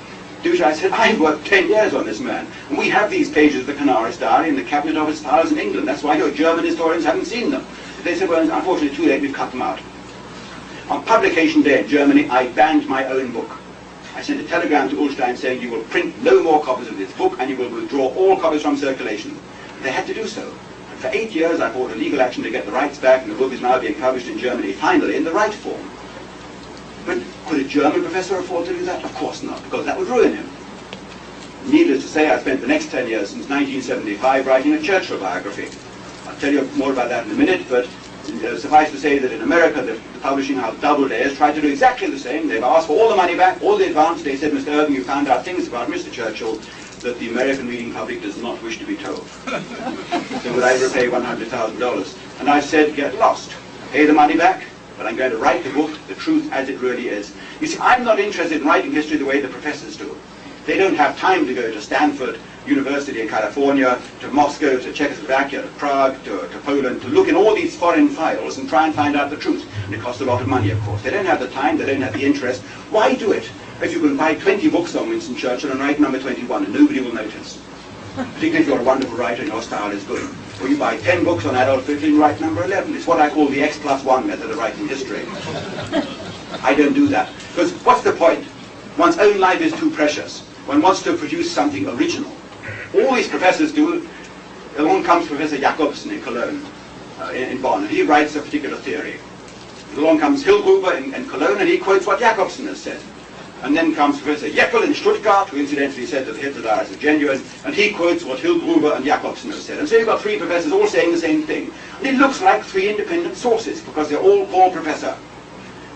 I said, I've worked 10 years on this man, and we have these pages of the Canaris diary in the Cabinet Office files in England. That's why your German historians haven't seen them. They said, well, unfortunately, too late, we've cut them out. On publication day in Germany, I banned my own book. I sent a telegram to Ullstein saying, you will print no more copies of this book, and you will withdraw all copies from circulation. They had to do so. For eight years, I fought a legal action to get the rights back, and the book is now being published in Germany, finally, in the right form. But could a German professor afford to do that? Of course not, because that would ruin him. Needless to say, I spent the next 10 years, since 1975, writing a Churchill biography. I'll tell you more about that in a minute, but suffice to say that in America, the, the publishing house Doubleday has tried to do exactly the same. They've asked for all the money back, all the advance. They said, Mr. Irving, you found out things about Mr. Churchill that the American reading public does not wish to be told. so would I repay $100,000? And I said, get lost. Pay the money back, but I'm going to write the book, the truth as it really is. You see, I'm not interested in writing history the way the professors do. They don't have time to go to Stanford University in California, to Moscow, to Czechoslovakia, to Prague, to, to Poland, to look in all these foreign files and try and find out the truth. And it costs a lot of money, of course. They don't have the time, they don't have the interest. Why do it? If you can buy 20 books on Winston Churchill and write number 21 and nobody will notice. Particularly if you're a wonderful writer and your style is good. Or you buy 10 books on Adolf Hitler and write number 11. It's what I call the X plus 1 method of writing history. I don't do that. Because what's the point? One's own life is too precious. One wants to produce something original. All these professors do. Along comes Professor Jacobsen in Cologne, uh, in, Bonn, and he writes a particular theory. Along comes Hillgruber in, in Cologne, and he quotes what Jacobsen has said. And then comes Professor Jäckel in Stuttgart, who incidentally said that Hitler diaries are genuine, and he quotes what Hillgruber and Jacobsen have said. And so you've got three professors all saying the same thing. And it looks like three independent sources, because they're all called professor.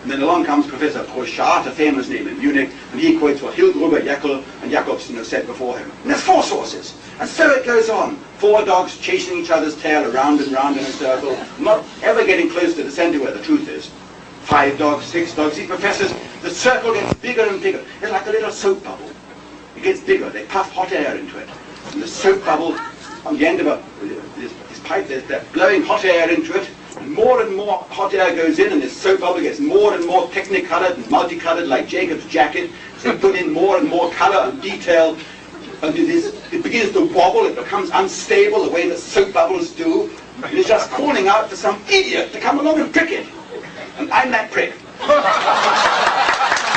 And then along comes Professor Broszat, a famous name in Munich, and he quotes what Hillgruber, Jäckel, and Jacobsen have said before him. And there's four sources. And so it goes on. Four dogs chasing each other's tail around and round in a circle, not ever getting close to the center where the truth is. Five dogs, six dogs, these professors, the circle gets bigger and bigger. It's like a little soap bubble. It gets bigger. They puff hot air into it. And the soap bubble, on the end of a, this, this pipe, they're blowing hot air into it, more and more hot air goes in, and this soap bubble gets more and more technicolored and multicolored, like Jacob's jacket. So they put in more and more color and detail, and it, is, it begins to wobble. It becomes unstable the way that soap bubbles do. And it's just calling out to some idiot to come along and prick it. And I'm that prick.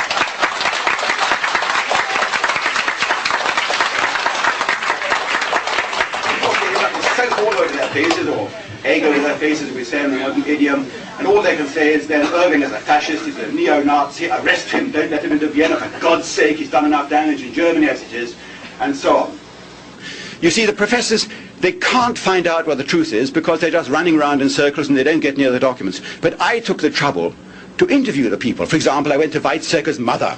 all over faces, or Hegel in their faces, we say in the modern idiom, and all they can say is then Irving is a fascist, he's a neo-Nazi, arrest him, don't let him into Vienna, for God's sake, he's done enough damage in Germany as it is, and so on. You see, the professors, they can't find out what the truth is because they're just running around in circles and they don't get near the documents. But I took the trouble to interview the people. For example, I went to Weizsäcker's mother.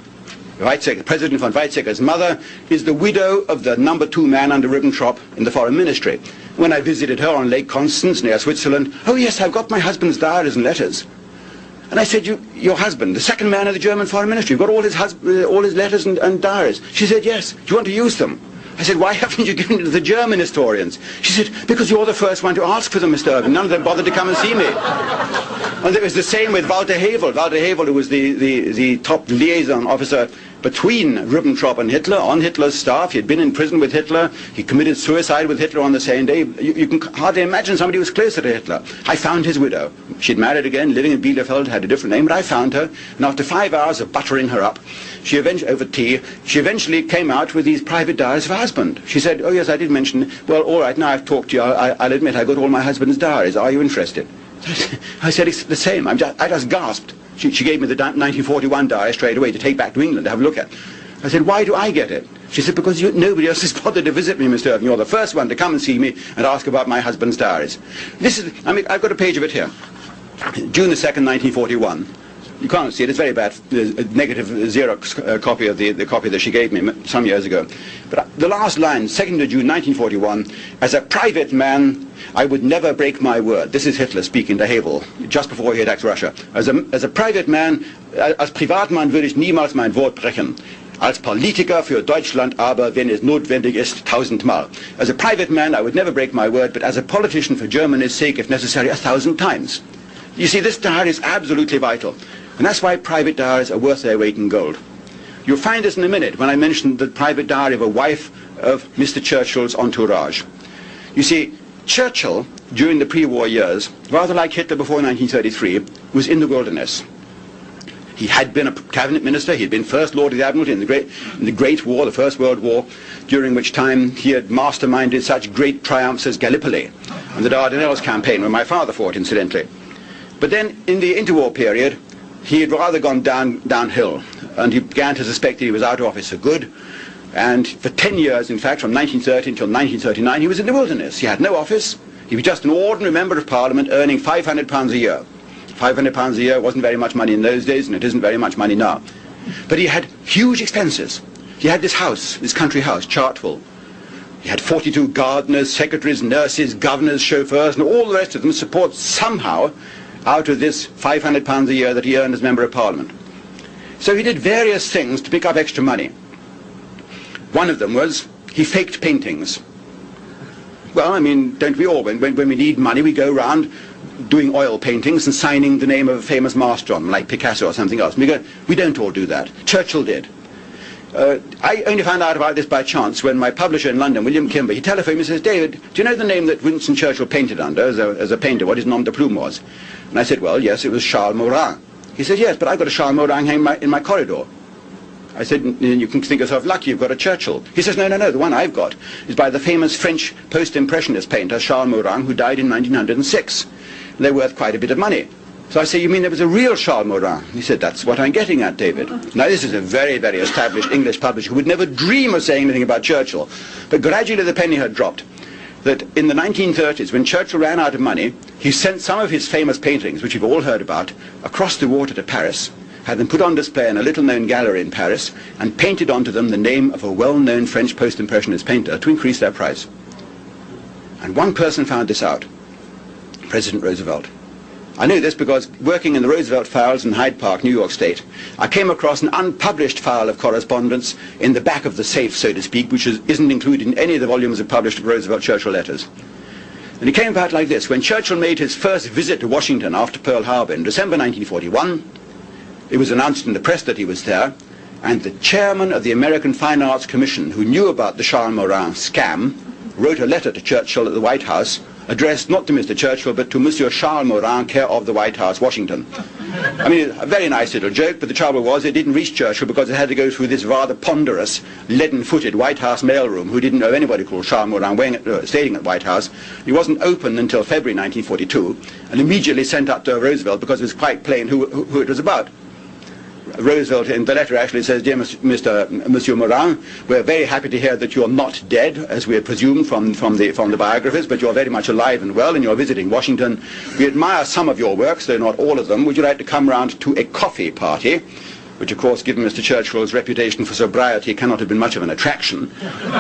Weizsäcker, President von Weizsäcker's mother is the widow of the number two man under Ribbentrop in the foreign ministry. When I visited her on Lake Constance near Switzerland, oh yes, I've got my husband's diaries and letters. And I said, you, your husband, the second man of the German foreign ministry, you've got all his, uh, all his letters and, and diaries. She said, yes. Do you want to use them? I said, why haven't you given it to the German historians? She said, because you're the first one to ask for them, Mr. Irving. None of them bothered to come and see me. And it was the same with Walter Hewel. Walter Hewel, who was the, the, the top liaison officer between Ribbentrop and Hitler on Hitler's staff. He had been in prison with Hitler. He committed suicide with Hitler on the same day. You, you can hardly imagine somebody who was closer to Hitler. I found his widow. She'd married again, living in Bielefeld, had a different name, but I found her. And after five hours of buttering her up, she eventually, over tea, she eventually came out with these private diaries of her husband. She said, oh yes, I did mention, well, all right, now I've talked to you, I, I'll admit I got all my husband's diaries. Are you interested? I said, it's the same. I'm just, I just gasped. She, she gave me the 1941 diary straight away to take back to England to have a look at. I said, why do I get it? She said, because you, nobody else has bothered to visit me, Mr. Irving. You're the first one to come and see me and ask about my husband's diaries. This is, I mean, I've got a page of it here. June the 2nd, 1941. You can't see it. It's very bad. There's a negative Xerox uh, copy of the, the copy that she gave me some years ago. But uh, the last line, 2nd of June 1941, as a private man, I would never break my word. This is Hitler speaking to Hewel, just before he attacked Russia. As a, as a private man, als Privatmann würde ich niemals mein Wort brechen. Als Politiker für Deutschland aber, wenn es notwendig ist, tausendmal. As a private man, I would never break my word, but as a politician for Germany's sake, if necessary, a thousand times. You see, this diary is absolutely vital. And that's why private diaries are worth their weight in gold. You'll find this in a minute when I mention the private diary of a wife of Mr. Churchill's entourage. You see, Churchill, during the pre-war years, rather like Hitler before 1933, was in the wilderness. He had been a cabinet minister. He had been First Lord of the Admiralty in the Great, in the Great War, the First World War, during which time he had masterminded such great triumphs as Gallipoli and the Dardanelles campaign, where my father fought, incidentally. But then, in the interwar period, he had rather gone down, downhill, and he began to suspect that he was out of office for good. And for 10 years, in fact, from 1930 until 1939, he was in the wilderness. He had no office. He was just an ordinary member of Parliament earning £500 a year. £500 a year wasn't very much money in those days, and it isn't very much money now. But he had huge expenses. He had this house, this country house, Chartwell. He had 42 gardeners, secretaries, nurses, governors, chauffeurs, and all the rest of them support somehow out of this £500 a year that he earned as Member of Parliament. So he did various things to pick up extra money. One of them was he faked paintings. Well, I mean, don't we all? When, when, when we need money, we go around doing oil paintings and signing the name of a famous master on them, like Picasso or something else. We, go, we don't all do that. Churchill did. Uh, I only found out about this by chance when my publisher in London, William Kimber, he telephoned me and says, David, do you know the name that Winston Churchill painted under as a, as a painter, what his nom de plume was? And I said, well, yes, it was Charles Morin. He said, yes, but I've got a Charles Morin hanging my, in my corridor. I said, you can think yourself lucky you've got a Churchill. He says, no, no, no, the one I've got is by the famous French post-impressionist painter Charles Morin, who died in 1906. They're worth quite a bit of money. So I say, you mean there was a real Charles Morin? He said, that's what I'm getting at, David. Now, this is a very, very established English publisher who would never dream of saying anything about Churchill. But gradually the penny had dropped that in the 1930s, when Churchill ran out of money, he sent some of his famous paintings, which you've all heard about, across the water to Paris, had them put on display in a little-known gallery in Paris, and painted onto them the name of a well-known French post-impressionist painter to increase their price. And one person found this out, President Roosevelt. I knew this because working in the Roosevelt files in Hyde Park, New York State, I came across an unpublished file of correspondence in the back of the safe, so to speak, which is, isn't included in any of the volumes of published Roosevelt-Churchill letters. And it came about like this. When Churchill made his first visit to Washington after Pearl Harbor in December 1941, it was announced in the press that he was there, and the chairman of the American Fine Arts Commission, who knew about the Charles Morin scam, wrote a letter to Churchill at the White House addressed not to Mr. Churchill, but to Monsieur Charles Morin, care of the White House, Washington. I mean, a very nice little joke, but the trouble was it didn't reach Churchill because it had to go through this rather ponderous, leaden-footed White House mailroom who didn't know anybody called Charles Morin weighing, uh, staying at the White House. He wasn't open until February 1942 and immediately sent up to Roosevelt because it was quite plain who, who it was about. Roosevelt in the letter actually says, Dear Mr. Monsieur Morin, we're very happy to hear that you're not dead, as we had presumed from, from, the, from the biographers, but you're very much alive and well, and you're visiting Washington. We admire some of your works, though not all of them. Would you like to come round to a coffee party? which of course, given Mr. Churchill's reputation for sobriety, cannot have been much of an attraction.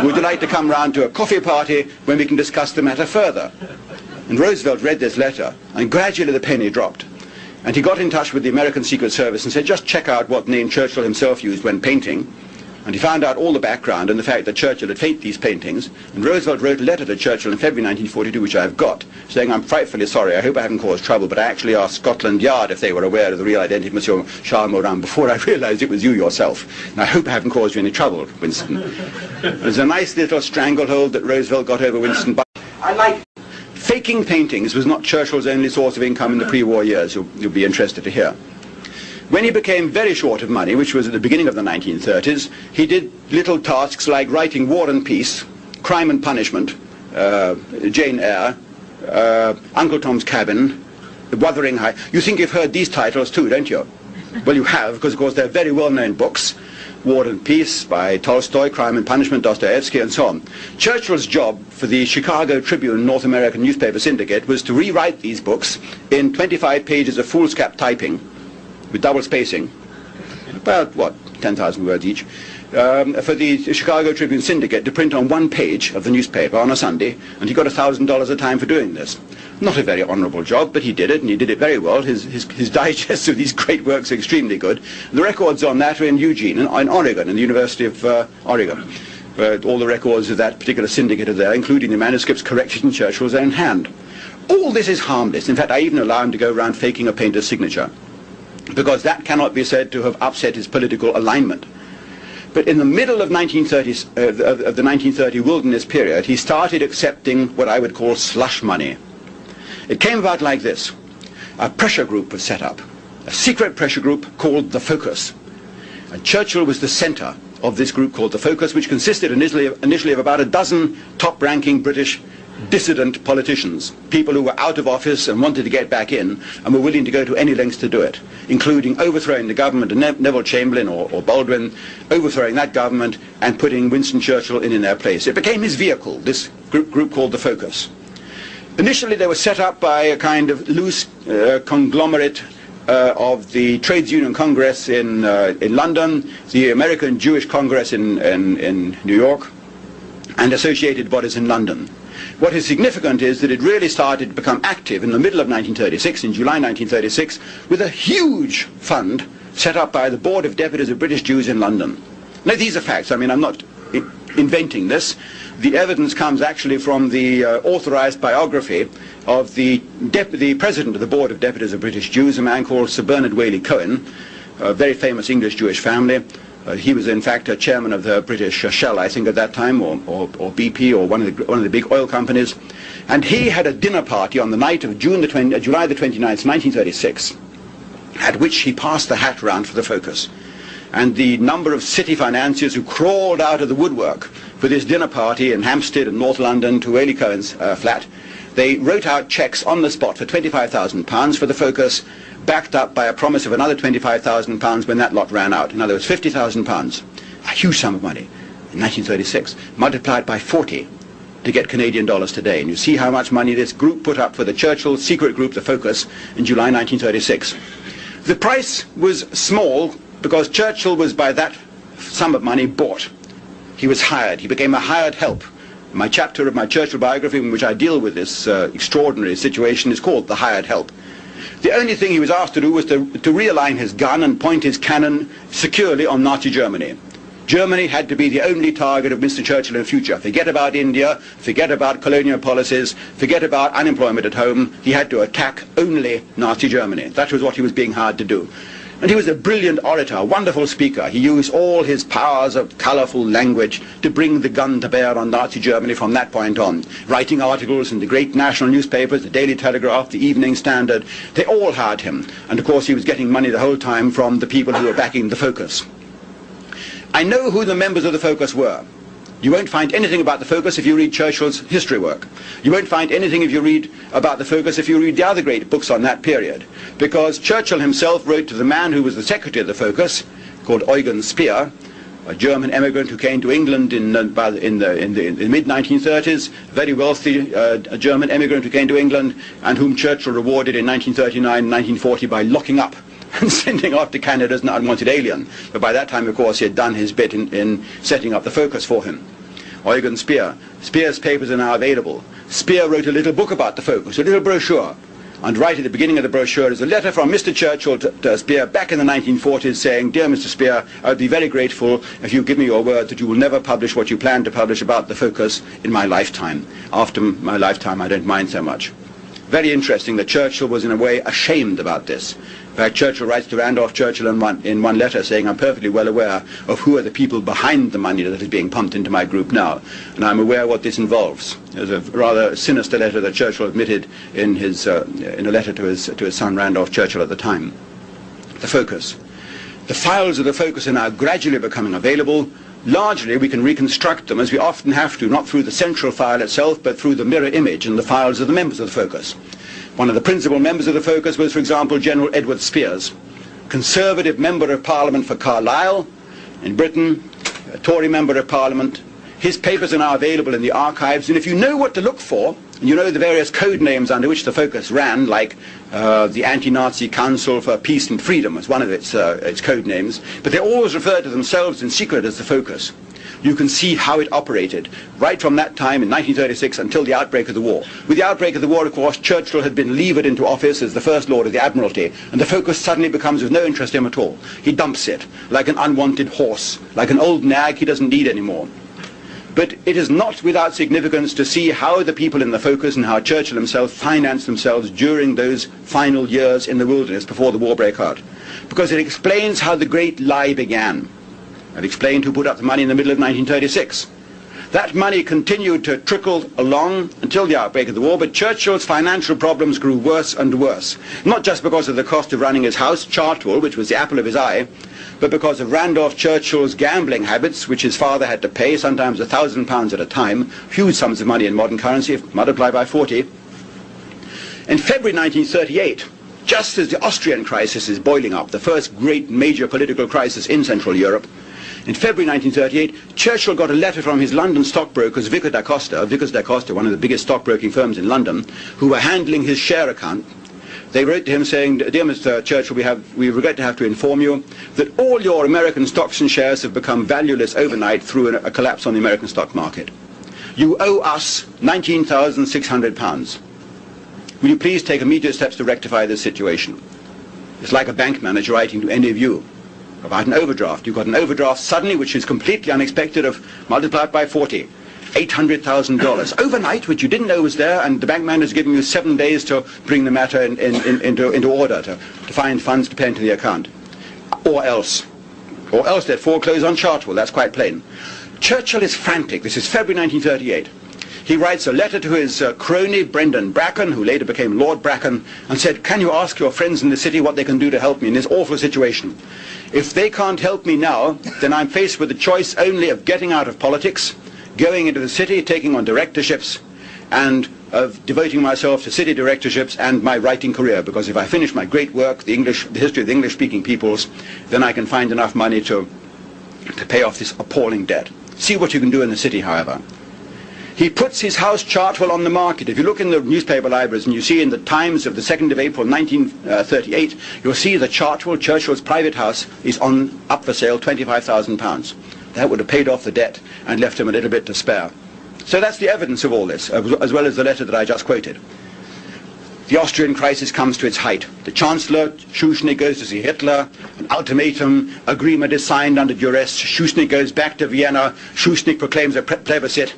Would you like to come round to a coffee party when we can discuss the matter further? And Roosevelt read this letter, and gradually the penny dropped. And he got in touch with the American Secret Service and said, just check out what name Churchill himself used when painting. And he found out all the background and the fact that Churchill had faked these paintings. And Roosevelt wrote a letter to Churchill in February 1942, which I've got, saying, I'm frightfully sorry, I hope I haven't caused trouble, but I actually asked Scotland Yard if they were aware of the real identity of Monsieur Charles Morin before I realized it was you yourself. And I hope I haven't caused you any trouble, Winston. There's a nice little stranglehold that Roosevelt got over Winston. But I like Faking paintings was not Churchill's only source of income in the pre-war years, you'll, you'll be interested to hear. When he became very short of money, which was at the beginning of the 1930s, he did little tasks like writing War and Peace, Crime and Punishment, uh, Jane Eyre, uh, Uncle Tom's Cabin, Wuthering Heights. You think you've heard these titles too, don't you? Well, you have, because of course they're very well-known books. War and Peace by Tolstoy, Crime and Punishment, Dostoevsky, and so on. Churchill's job for the Chicago Tribune North American newspaper syndicate was to rewrite these books in 25 pages of foolscap typing with double spacing, about, what, 10,000 words each, um, for the Chicago Tribune Syndicate to print on one page of the newspaper on a Sunday, and he got $1,000 a time for doing this. Not a very honourable job, but he did it, and he did it very well. His, his, his digests of these great works are extremely good. The records on that are in Eugene, in, in Oregon, in the University of uh, Oregon. Uh, all the records of that particular syndicate are there, including the manuscripts corrected in Churchill's own hand. All this is harmless. In fact, I even allow him to go around faking a painter's signature because that cannot be said to have upset his political alignment. But in the middle of, 1930s, uh, of, of the 1930 wilderness period, he started accepting what I would call slush money. It came about like this. A pressure group was set up, a secret pressure group called the Focus. And Churchill was the center of this group called the Focus, which consisted initially, initially of about a dozen top-ranking British dissident politicians, people who were out of office and wanted to get back in and were willing to go to any lengths to do it, including overthrowing the government of ne Neville Chamberlain or, or, Baldwin, overthrowing that government and putting Winston Churchill in in their place. It became his vehicle, this group, group called the Focus. Initially they were set up by a kind of loose uh, conglomerate uh, of the Trades Union Congress in, uh, in London, the American Jewish Congress in, in, in New York, and associated bodies in London. What is significant is that it really started to become active in the middle of 1936, in July 1936, with a huge fund set up by the Board of Deputies of British Jews in London. Now, these are facts. I mean, I'm not inventing this. The evidence comes actually from the uh, authorized biography of the, the president of the Board of Deputies of British Jews, a man called Sir Bernard Waley Cohen, a very famous English Jewish family. Uh, he was in fact a chairman of the British Shell, I think, at that time, or, or, or, BP, or one of, the, one of the big oil companies. And he had a dinner party on the night of June the 20, uh, July the 29th, 1936, at which he passed the hat round for the focus. And the number of city financiers who crawled out of the woodwork for this dinner party in Hampstead and North London to Waley Cohen's uh, flat, they wrote out cheques on the spot for £25,000 for the focus backed up by a promise of another £25,000 when that lot ran out. In other words, £50,000, a huge sum of money in 1936, multiplied by 40 to get Canadian dollars today. And you see how much money this group put up for the Churchill secret group, the Focus, in July 1936. The price was small because Churchill was by that sum of money bought. He was hired. He became a hired help. My chapter of my Churchill biography in which I deal with this uh, extraordinary situation is called The Hired Help. The only thing he was asked to do was to, to realign his gun and point his cannon securely on Nazi Germany. Germany had to be the only target of Mr. Churchill in the future. Forget about India, forget about colonial policies, forget about unemployment at home. He had to attack only Nazi Germany. That was what he was being hired to do. And he was a brilliant orator, a wonderful speaker. He used all his powers of colourful language to bring the gun to bear on Nazi Germany from that point on. Writing articles in the great national newspapers, the Daily Telegraph, the Evening Standard, they all hired him. And of course he was getting money the whole time from the people who were backing the Focus. I know who the members of the Focus were. You won't find anything about the focus if you read Churchill's history work. You won't find anything if you read about the focus if you read the other great books on that period. Because Churchill himself wrote to the man who was the secretary of the focus, called Eugen Spier, a German emigrant who came to England in, uh, in the, in the, the mid-1930s, very wealthy uh, German emigrant who came to England and whom Churchill rewarded in 1939 1940 by locking up and sending off to Canada as an unwanted alien. But by that time, of course, he had done his bit in, in setting up the focus for him. Eugen Spier. Spier's papers are now available. Spier wrote a little book about the focus, a little brochure. And right at the beginning of the brochure is a letter from Mr. Churchill to, to Spier back in the 1940s saying, Dear Mr. Spier, I would be very grateful if you give me your word that you will never publish what you plan to publish about the focus in my lifetime. After my lifetime, I don't mind so much. Very interesting that Churchill was in a way ashamed about this. Fact, Churchill writes to Randolph Churchill in one, in one letter saying, I'm perfectly well aware of who are the people behind the money that is being pumped into my group now, and I'm aware what this involves. There's a rather sinister letter that Churchill admitted in, his, uh, in a letter to his, to his son Randolph Churchill at the time. The focus. The files of the focus are now gradually becoming available. Largely, we can reconstruct them, as we often have to, not through the central file itself, but through the mirror image and the files of the members of the focus. One of the principal members of the Focus was, for example, General Edward Spears, Conservative Member of Parliament for Carlisle in Britain, a Tory Member of Parliament. His papers are now available in the archives, and if you know what to look for, and you know the various code names under which the Focus ran, like uh, the Anti-Nazi Council for Peace and Freedom was one of its, uh, its code names, but they always referred to themselves in secret as the Focus you can see how it operated right from that time in 1936 until the outbreak of the war. With the outbreak of the war, of course, Churchill had been levered into office as the First Lord of the Admiralty, and the focus suddenly becomes of no interest to him at all. He dumps it like an unwanted horse, like an old nag he doesn't need anymore. But it is not without significance to see how the people in the focus and how Churchill himself financed themselves during those final years in the wilderness before the war broke out. Because it explains how the great lie began. I've explained who put up the money in the middle of 1936. That money continued to trickle along until the outbreak of the war, but Churchill's financial problems grew worse and worse. Not just because of the cost of running his house, Chartwell, which was the apple of his eye, but because of Randolph Churchill's gambling habits, which his father had to pay, sometimes a thousand pounds at a time, huge sums of money in modern currency, multiplied by 40. In February 1938, just as the Austrian crisis is boiling up, the first great major political crisis in Central Europe, in February 1938, Churchill got a letter from his London stockbrokers, Vickers da Costa, Vickers da Costa, one of the biggest stockbroking firms in London, who were handling his share account. They wrote to him saying, Dear Mr. Churchill, we, have, we regret to have to inform you that all your American stocks and shares have become valueless overnight through a, a collapse on the American stock market. You owe us £19,600. Will you please take immediate steps to rectify this situation? It's like a bank manager writing to any of you about an overdraft. You've got an overdraft suddenly, which is completely unexpected, of multiplied by 40. $800,000 overnight, which you didn't know was there, and the bank man is giving you seven days to bring the matter in, in, in, into, into order, to, to find funds to pay into the account. Or else. Or else they'd foreclose on Chartwell, that's quite plain. Churchill is frantic. This is February 1938. He writes a letter to his uh, crony, Brendan Bracken, who later became Lord Bracken, and said, can you ask your friends in the city what they can do to help me in this awful situation? If they can't help me now, then I'm faced with the choice only of getting out of politics, going into the city, taking on directorships, and of devoting myself to city directorships and my writing career, because if I finish my great work, the, English, the history of the English-speaking peoples, then I can find enough money to, to pay off this appalling debt. See what you can do in the city, however. He puts his house Chartwell on the market. If you look in the newspaper libraries and you see in the Times of the 2nd of April 1938, you'll see the Chartwell, Churchill's private house, is on up for sale, £25,000. That would have paid off the debt and left him a little bit to spare. So that's the evidence of all this, as well as the letter that I just quoted. The Austrian crisis comes to its height. The Chancellor, Schuschnigg, goes to see Hitler. An ultimatum agreement is signed under duress. Schuschnigg goes back to Vienna. Schuschnigg proclaims a plebiscite.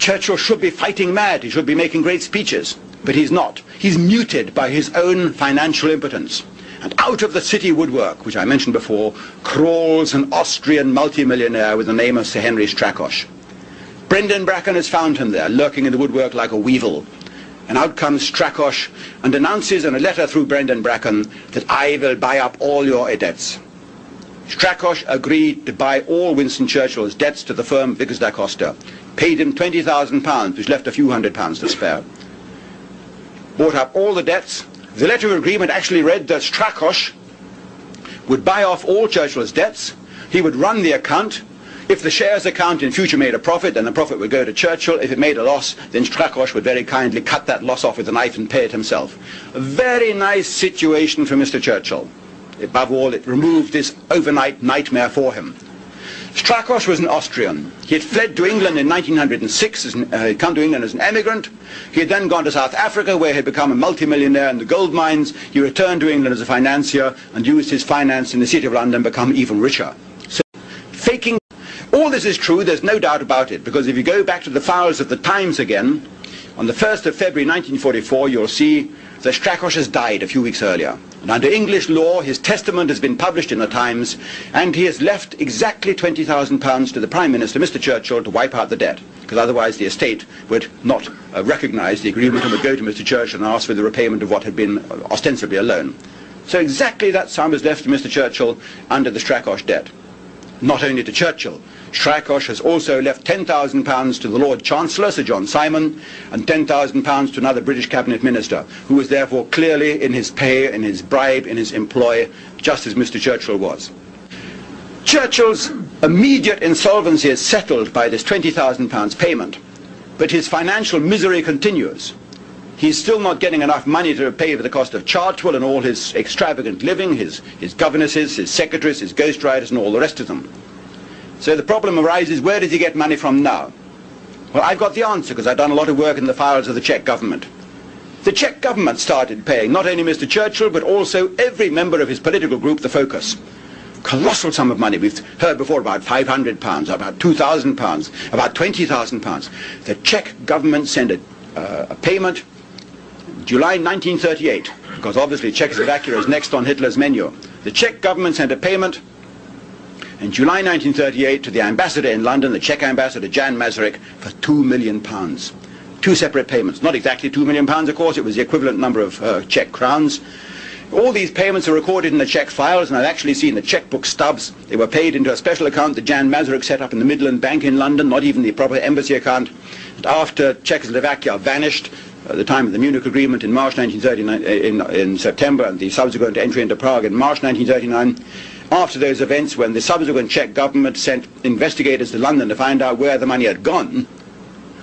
Churchill should be fighting mad. He should be making great speeches. But he's not. He's muted by his own financial impotence. And out of the city woodwork, which I mentioned before, crawls an Austrian multimillionaire with the name of Sir Henry Strakosch. Brendan Bracken has found him there, lurking in the woodwork like a weevil. And out comes Strakosch and announces in a letter through Brendan Bracken that I will buy up all your debts. Strakosch agreed to buy all Winston Churchill's debts to the firm Vickers da Costa paid him £20,000, which left a few hundred pounds to spare. Bought up all the debts. The letter of agreement actually read that Strakosch would buy off all Churchill's debts. He would run the account. If the shares account in future made a profit, then the profit would go to Churchill. If it made a loss, then Strakosch would very kindly cut that loss off with a knife and pay it himself. A very nice situation for Mr. Churchill. Above all, it removed this overnight nightmare for him. Strakosch was an Austrian. He had fled to England in 1906, as uh, he'd come to England as an emigrant. He had then gone to South Africa where he had become a multimillionaire in the gold mines. He returned to England as a financier and used his finance in the City of London to become even richer. So faking, all this is true, there's no doubt about it, because if you go back to the files of the Times again, on the 1st of February 1944 you'll see that Strakosch has died a few weeks earlier. And under English law, his testament has been published in the Times, and he has left exactly £20,000 to the Prime Minister, Mr. Churchill, to wipe out the debt, because otherwise the estate would not uh, recognise the agreement and would go to Mr. Churchill and ask for the repayment of what had been ostensibly a loan. So exactly that sum is left to Mr. Churchill under the Strakosch debt. Not only to Churchill, Strakosch has also left £10,000 to the Lord Chancellor, Sir John Simon, and £10,000 to another British Cabinet Minister, who was therefore clearly in his pay, in his bribe, in his employ, just as Mr. Churchill was. Churchill's immediate insolvency is settled by this £20,000 payment, but his financial misery continues. He's still not getting enough money to pay for the cost of Chartwell and all his extravagant living, his, his governesses, his secretaries, his ghostwriters, and all the rest of them. So the problem arises, where does he get money from now? Well, I've got the answer because I've done a lot of work in the files of the Czech government. The Czech government started paying not only Mr. Churchill, but also every member of his political group, the Focus. Colossal sum of money. We've heard before about 500 pounds, about 2,000 pounds, about 20,000 pounds. The Czech government sent a, uh, a payment July 1938, because obviously Czechoslovakia is next on Hitler's menu. The Czech government sent a payment in July 1938 to the ambassador in London, the Czech ambassador Jan Masaryk, for two million pounds. Two separate payments. Not exactly two million pounds, of course. It was the equivalent number of uh, Czech crowns. All these payments are recorded in the Czech files, and I've actually seen the checkbook stubs. They were paid into a special account that Jan Masaryk set up in the Midland Bank in London, not even the proper embassy account. And after Czechoslovakia vanished, at the time of the Munich Agreement in March 1939, uh, in, in September, and the subsequent entry into Prague in March 1939, after those events when the subsequent Czech government sent investigators to London to find out where the money had gone,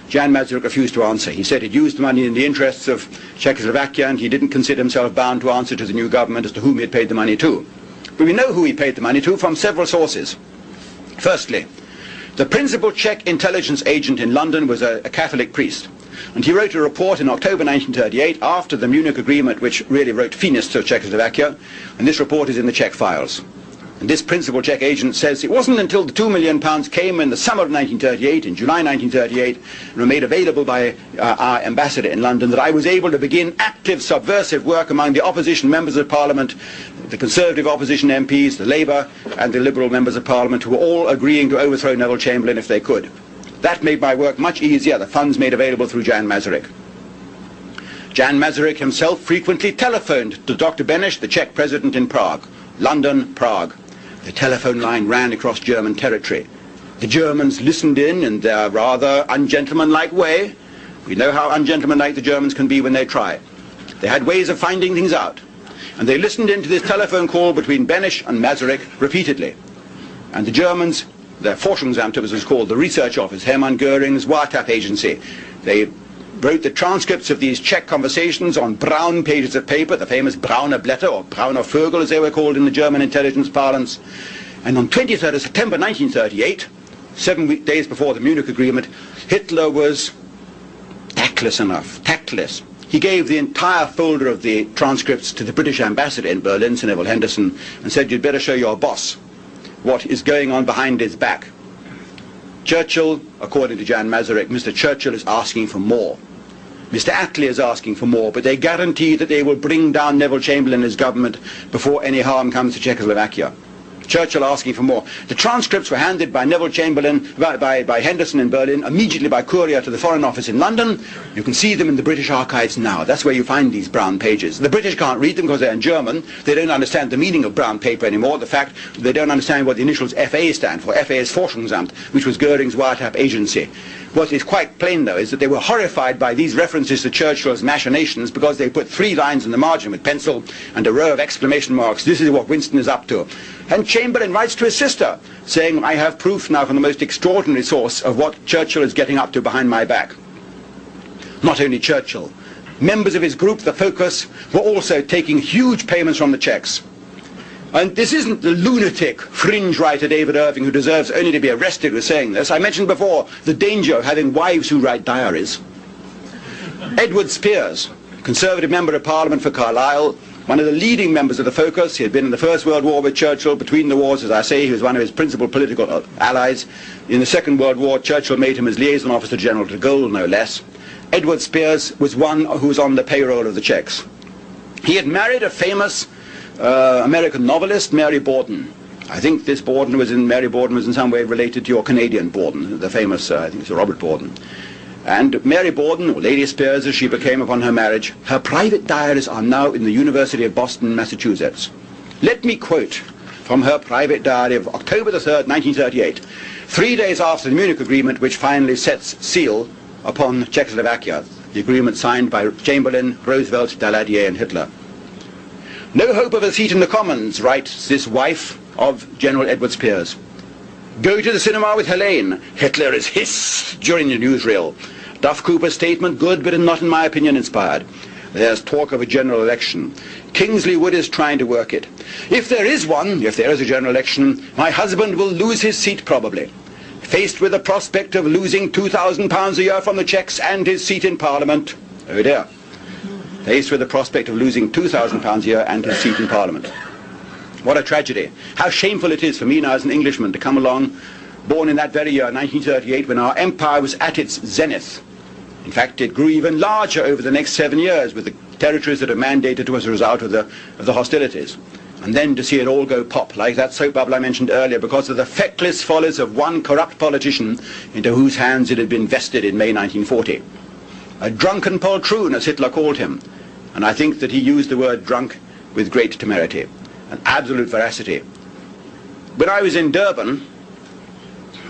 Jan Masaryk refused to answer. He said he'd used the money in the interests of Czechoslovakia and he didn't consider himself bound to answer to the new government as to whom he had paid the money to. But we know who he paid the money to from several sources. Firstly, the principal Czech intelligence agent in London was a, a Catholic priest. And he wrote a report in October 1938 after the Munich Agreement, which really wrote finis to Czechoslovakia. And this report is in the Czech files. And this principal Czech agent says it wasn't until the two million pounds came in the summer of 1938, in July 1938, and were made available by uh, our ambassador in London, that I was able to begin active subversive work among the opposition members of Parliament, the Conservative opposition MPs, the Labour and the Liberal members of Parliament, who were all agreeing to overthrow Neville Chamberlain if they could. That made my work much easier, the funds made available through Jan Masaryk. Jan Masaryk himself frequently telephoned to Dr. Beneš, the Czech president in Prague. London, Prague. The telephone line ran across German territory. The Germans listened in in their rather ungentlemanlike way. We know how ungentlemanlike the Germans can be when they try. They had ways of finding things out. And they listened in to this telephone call between Beneš and Masaryk repeatedly. And the Germans, their Forschungsamt, as it was called, the research office, Hermann Göring's wiretap agency, they wrote the transcripts of these Czech conversations on brown pages of paper, the famous Brauner Blätter, or Brauner Vögel as they were called in the German intelligence parlance. And on 23rd of September 1938, seven days before the Munich Agreement, Hitler was tactless enough, tactless. He gave the entire folder of the transcripts to the British ambassador in Berlin, Sir Neville Henderson, and said, you'd better show your boss what is going on behind his back. Churchill, according to Jan Masaryk, Mr. Churchill is asking for more. Mr. Attlee is asking for more, but they guarantee that they will bring down Neville Chamberlain and his government before any harm comes to Czechoslovakia. Churchill asking for more. The transcripts were handed by Neville Chamberlain, by, by, by, Henderson in Berlin, immediately by courier to the Foreign Office in London. You can see them in the British archives now. That's where you find these brown pages. The British can't read them because they're in German. They don't understand the meaning of brown paper anymore. The fact they don't understand what the initials FA stand for. FA is Forschungsamt, which was Goering's wiretap agency. What is quite plain, though, is that they were horrified by these references to Churchill's machinations because they put three lines in the margin with pencil and a row of exclamation marks. This is what Winston is up to. And Chamberlain writes to his sister, saying, I have proof now from the most extraordinary source of what Churchill is getting up to behind my back. Not only Churchill. Members of his group, the Focus, were also taking huge payments from the Czechs. And this isn't the lunatic fringe writer David Irving who deserves only to be arrested for saying this. I mentioned before the danger of having wives who write diaries. Edward Spears, Conservative Member of Parliament for Carlisle, one of the leading members of the Focus. He had been in the First World War with Churchill. Between the wars, as I say, he was one of his principal political uh, allies. In the Second World War, Churchill made him his liaison officer general to Gaulle, no less. Edward Spears was one who was on the payroll of the Czechs. He had married a famous uh, American novelist, Mary Borden. I think this Borden was in, Mary Borden was in some way related to your Canadian Borden, the famous, uh, I think it's Robert Borden. And Mary Borden, or Lady Spears as she became upon her marriage, her private diaries are now in the University of Boston, Massachusetts. Let me quote from her private diary of October the 3rd, 1938, three days after the Munich Agreement, which finally sets seal upon Czechoslovakia, the agreement signed by Chamberlain, Roosevelt, Daladier, and Hitler. No hope of a seat in the Commons, writes this wife of General Edward Spears. Go to the cinema with Helene. Hitler is hissed during the newsreel. Duff Cooper's statement, good, but not in my opinion inspired. There's talk of a general election. Kingsley Wood is trying to work it. If there is one, if there is a general election, my husband will lose his seat probably. Faced with the prospect of losing £2,000 a year from the Czechs and his seat in Parliament. Oh dear. Faced with the prospect of losing £2,000 a year and his seat in Parliament. What a tragedy. How shameful it is for me now as an Englishman to come along, born in that very year, 1938, when our empire was at its zenith. In fact, it grew even larger over the next seven years with the territories that are mandated to us as a result of the, of the hostilities. And then to see it all go pop, like that soap bubble I mentioned earlier, because of the feckless follies of one corrupt politician into whose hands it had been vested in May 1940. A drunken poltroon, as Hitler called him. And I think that he used the word drunk with great temerity and absolute veracity. When I was in Durban,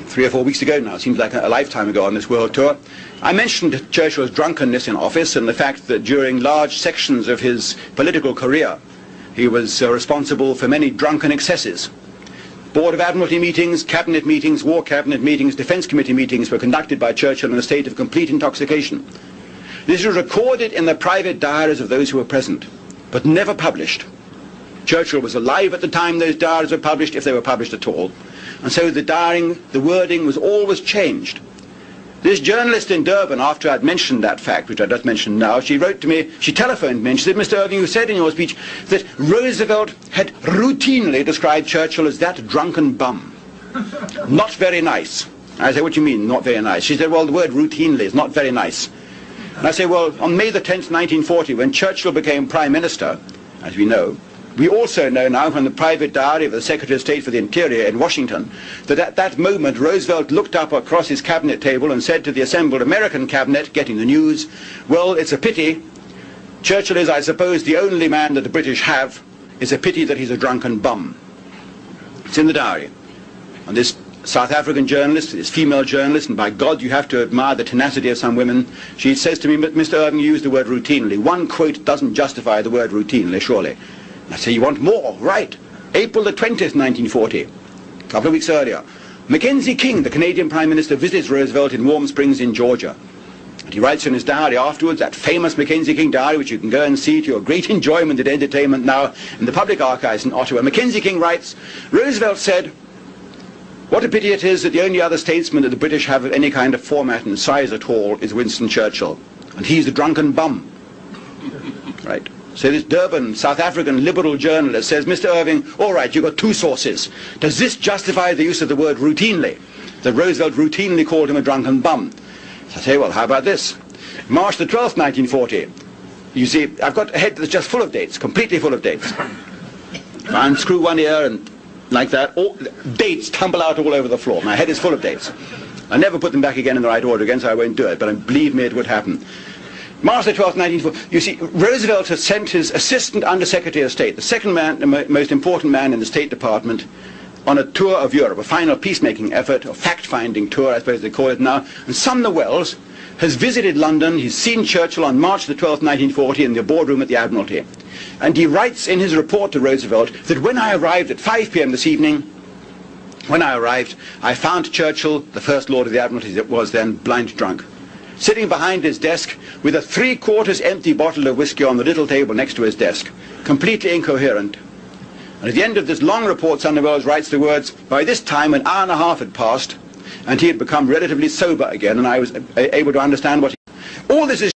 three or four weeks ago now, it seems like a, lifetime ago on this world tour, I mentioned Churchill's drunkenness in office and the fact that during large sections of his political career, he was uh, responsible for many drunken excesses. Board of Admiralty meetings, cabinet meetings, war cabinet meetings, defence committee meetings were conducted by Churchill in a state of complete intoxication. This was recorded in the private diaries of those who were present, but never published. Churchill was alive at the time those diaries were published, if they were published at all. And so the the wording was always changed. This journalist in Durban, after I'd mentioned that fact, which I just mentioned now, she wrote to me, she telephoned me, and she said, Mr. Irving, you said in your speech that Roosevelt had routinely described Churchill as that drunken bum. not very nice. I said, what do you mean, not very nice? She said, well, the word routinely is not very nice. And I say, well, on May the 10th, 1940, when Churchill became Prime Minister, as we know, we also know now from the private diary of the Secretary of State for the Interior in Washington that at that moment Roosevelt looked up across his cabinet table and said to the assembled American cabinet, getting the news, well, it's a pity. Churchill is, I suppose, the only man that the British have. It's a pity that he's a drunken bum. It's in the diary. And this South African journalist, this female journalist, and by God you have to admire the tenacity of some women. She says to me, Mr. Irving you used the word routinely. One quote doesn't justify the word routinely, surely. I say, you want more? Right. April the 20th, 1940, a couple of weeks earlier. Mackenzie King, the Canadian Prime Minister, visits Roosevelt in Warm Springs in Georgia. And he writes in his diary afterwards, that famous Mackenzie King diary, which you can go and see to your great enjoyment and entertainment now in the public archives in Ottawa. Mackenzie King writes, Roosevelt said, what a pity it is that the only other statesman that the British have of any kind of format and size at all is Winston Churchill. And he's the drunken bum. Right. So this Durban, South African liberal journalist says, Mr. Irving, all right, you've got two sources. Does this justify the use of the word routinely? That Roosevelt routinely called him a drunken bum. So I say, well, how about this? March the 12th, 1940. You see, I've got a head that's just full of dates, completely full of dates. I unscrew one ear and like that, all, dates tumble out all over the floor. My head is full of dates. I never put them back again in the right order again, so I won't do it, but believe me, it would happen. March the 12th, 1940. You see, Roosevelt has sent his assistant undersecretary of state, the second man, the most important man in the State Department, on a tour of Europe, a final peacemaking effort, a fact-finding tour, I suppose they call it now. And Sumner Welles has visited London. He's seen Churchill on March the 12th, 1940, in the boardroom at the Admiralty. And he writes in his report to Roosevelt that when I arrived at 5 p.m. this evening, when I arrived, I found Churchill, the First Lord of the Admiralty that was then, blind drunk sitting behind his desk with a three-quarters empty bottle of whiskey on the little table next to his desk, completely incoherent. And at the end of this long report, Sumner Welles writes the words, by this time an hour and a half had passed, and he had become relatively sober again, and I was able to understand what he... All this is...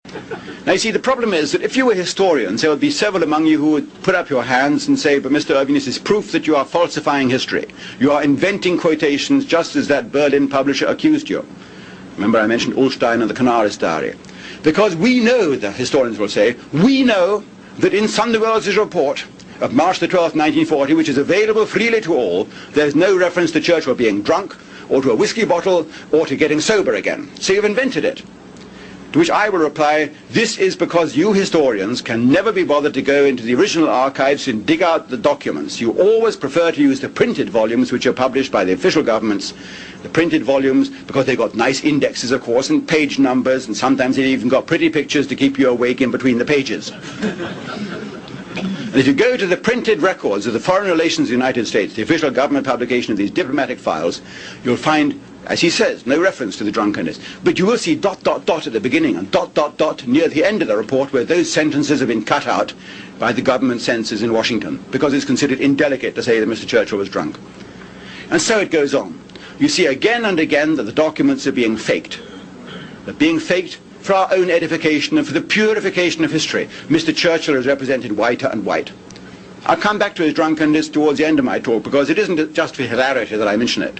Now, you see, the problem is that if you were historians, there would be several among you who would put up your hands and say, but Mr. Irving, this is proof that you are falsifying history. You are inventing quotations just as that Berlin publisher accused you. Remember I mentioned Ullstein and the Canaris diary. Because we know, the historians will say, we know that in Sumner Welles's report of March the 12th, 1940, which is available freely to all, there's no reference to Churchill being drunk, or to a whiskey bottle, or to getting sober again. So you've invented it. To which I will reply, this is because you historians can never be bothered to go into the original archives and dig out the documents. You always prefer to use the printed volumes which are published by the official governments, the printed volumes, because they've got nice indexes, of course, and page numbers, and sometimes they've even got pretty pictures to keep you awake in between the pages. And if you go to the printed records of the Foreign Relations of the United States, the official government publication of these diplomatic files, you'll find as he says, no reference to the drunkenness. But you will see dot, dot, dot at the beginning and dot, dot, dot near the end of the report where those sentences have been cut out by the government censors in Washington because it's considered indelicate to say that Mr. Churchill was drunk. And so it goes on. You see again and again that the documents are being faked. They're being faked for our own edification and for the purification of history. Mr. Churchill is represented whiter and white. I'll come back to his drunkenness towards the end of my talk because it isn't just for hilarity that I mention it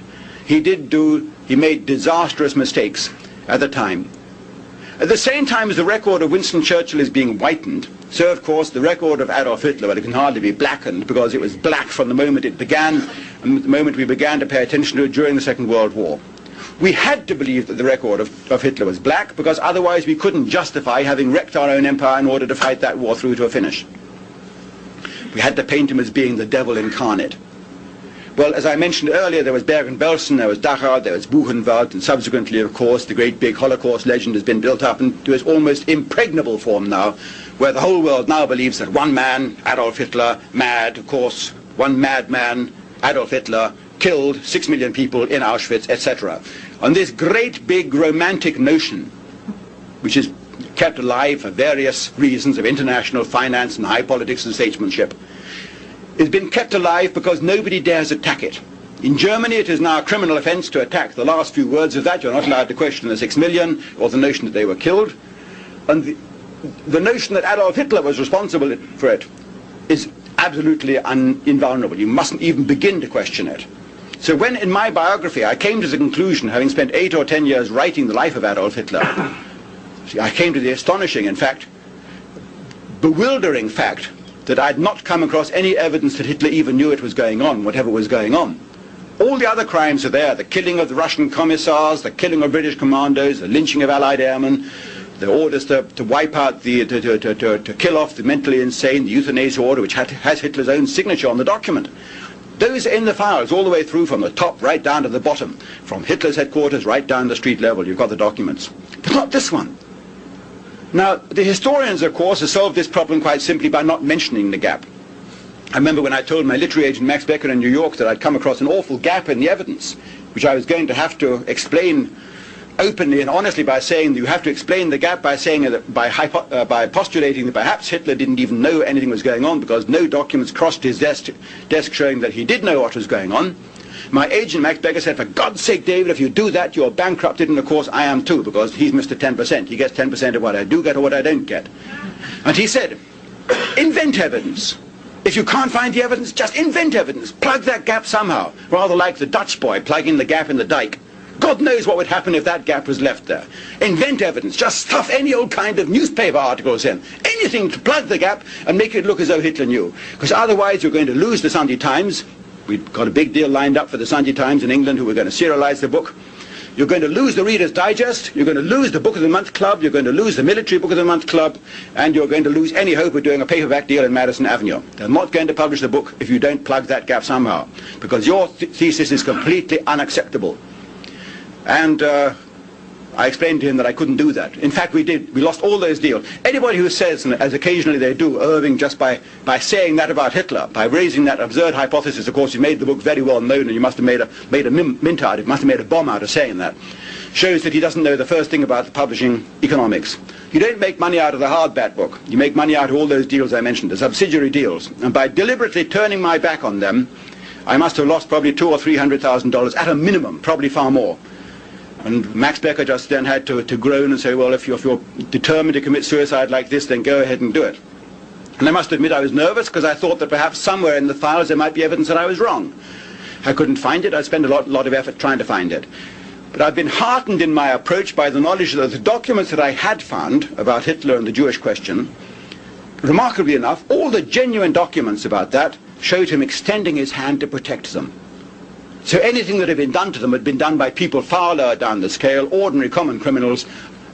he did do, he made disastrous mistakes at the time. At the same time as the record of Winston Churchill is being whitened, so of course the record of Adolf Hitler, well, it can hardly be blackened because it was black from the moment it began and the moment we began to pay attention to it during the Second World War. We had to believe that the record of, of Hitler was black because otherwise we couldn't justify having wrecked our own empire in order to fight that war through to a finish. We had to paint him as being the devil incarnate. Well, as I mentioned earlier, there was Bergen-Belsen, there was Dachau, there was Buchenwald, and subsequently, of course, the great big Holocaust legend has been built up into its almost impregnable form now, where the whole world now believes that one man, Adolf Hitler, mad, of course, one madman, Adolf Hitler, killed six million people in Auschwitz, etc. On this great big romantic notion, which is kept alive for various reasons of international finance and high politics and statesmanship, has been kept alive because nobody dares attack it. In Germany, it is now a criminal offence to attack the last few words of that. You're not allowed to question the six million or the notion that they were killed. And the, the notion that Adolf Hitler was responsible for it is absolutely un- invulnerable. You mustn't even begin to question it. So when in my biography I came to the conclusion, having spent eight or ten years writing the life of Adolf Hitler, I came to the astonishing, in fact, bewildering fact that I'd not come across any evidence that Hitler even knew it was going on, whatever was going on. All the other crimes are there, the killing of the Russian commissars, the killing of British commandos, the lynching of Allied airmen, the orders to, to wipe out the, to, to, to, to kill off the mentally insane, the euthanasia order, which had, has Hitler's own signature on the document. Those are in the files all the way through from the top right down to the bottom, from Hitler's headquarters right down the street level. You've got the documents. But not this one. Now, the historians, of course, have solved this problem quite simply by not mentioning the gap. I remember when I told my literary agent Max Becker in New York that I'd come across an awful gap in the evidence, which I was going to have to explain openly and honestly by saying that you have to explain the gap by saying that by, hypo, uh, by postulating that perhaps Hitler didn't even know anything was going on because no documents crossed his desk, desk showing that he did know what was going on. My agent, Max Becker, said, for God's sake, David, if you do that, you're bankrupted, and of course I am too, because he's Mr. 10%. He gets 10% of what I do get or what I don't get. And he said, invent evidence. If you can't find the evidence, just invent evidence. Plug that gap somehow, rather like the Dutch boy plugging the gap in the dike. God knows what would happen if that gap was left there. Invent evidence. Just stuff any old kind of newspaper articles in. Anything to plug the gap and make it look as though Hitler knew. Because otherwise you're going to lose the Sunday Times, We've got a big deal lined up for the Sunday Times in England who were going to serialize the book. You're going to lose the Reader's Digest, you're going to lose the Book of the Month Club, you're going to lose the Military Book of the Month Club, and you're going to lose any hope of doing a paperback deal in Madison Avenue. They're not going to publish the book if you don't plug that gap somehow, because your th- thesis is completely unacceptable. And uh, I explained to him that I couldn't do that. In fact, we did. We lost all those deals. Anybody who says, as occasionally they do, Irving, just by, by saying that about Hitler, by raising that absurd hypothesis, of course, you made the book very well known and you must have made a, made a mint out of it, must have made a bomb out of saying that, shows that he doesn't know the first thing about publishing economics. You don't make money out of the hardback book. You make money out of all those deals I mentioned, the subsidiary deals. And by deliberately turning my back on them, I must have lost probably two or three hundred thousand dollars at a minimum, probably far more. And Max Becker just then had to, to groan and say, well, if you're, if you're determined to commit suicide like this, then go ahead and do it. And I must admit I was nervous because I thought that perhaps somewhere in the files there might be evidence that I was wrong. I couldn't find it. I spent a lot, lot of effort trying to find it. But I've been heartened in my approach by the knowledge that the documents that I had found about Hitler and the Jewish question, remarkably enough, all the genuine documents about that showed him extending his hand to protect them. So anything that had been done to them had been done by people far lower down the scale, ordinary common criminals,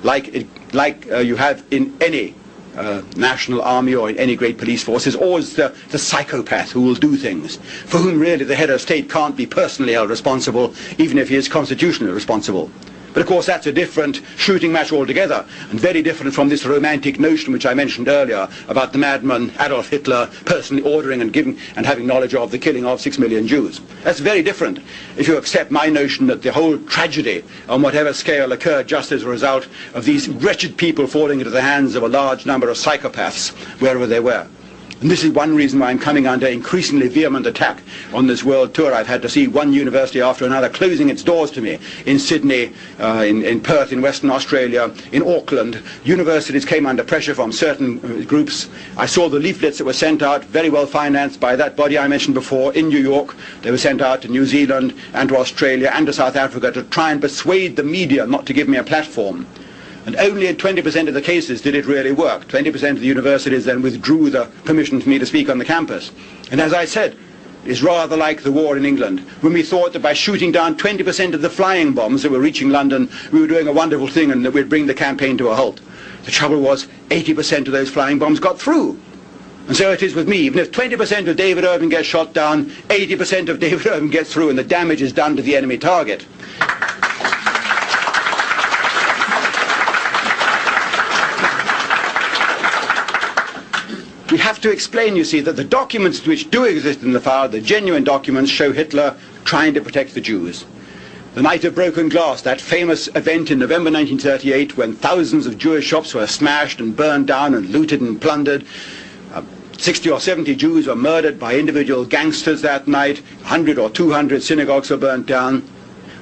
like, it, like uh, you have in any uh, national army or in any great police force. There's always the, the psychopath who will do things, for whom really the head of state can't be personally held responsible, even if he is constitutionally responsible. But of course that's a different shooting match altogether, and very different from this romantic notion which I mentioned earlier about the madman Adolf Hitler personally ordering and giving and having knowledge of the killing of six million Jews. That's very different if you accept my notion that the whole tragedy on whatever scale occurred just as a result of these wretched people falling into the hands of a large number of psychopaths wherever they were. And this is one reason why I'm coming under increasingly vehement attack on this world tour. I've had to see one university after another closing its doors to me in Sydney, uh, in, in, Perth, in Western Australia, in Auckland. Universities came under pressure from certain uh, groups. I saw the leaflets that were sent out, very well financed by that body I mentioned before, in New York. They were sent out to New Zealand and to Australia and to South Africa to try and persuade the media not to give me a platform. And only in 20% of the cases did it really work. 20% of the universities then withdrew the permission for me to speak on the campus. And as I said, it's rather like the war in England, when we thought that by shooting down 20% of the flying bombs that were reaching London, we were doing a wonderful thing and that we'd bring the campaign to a halt. The trouble was 80% of those flying bombs got through. And so it is with me. Even if 20% of David Irving gets shot down, 80% of David Irving gets through and the damage is done to the enemy target. To explain, you see, that the documents which do exist in the file, the genuine documents, show Hitler trying to protect the Jews. The Night of Broken Glass, that famous event in November 1938 when thousands of Jewish shops were smashed and burned down and looted and plundered. Uh, 60 or 70 Jews were murdered by individual gangsters that night. 100 or 200 synagogues were burnt down.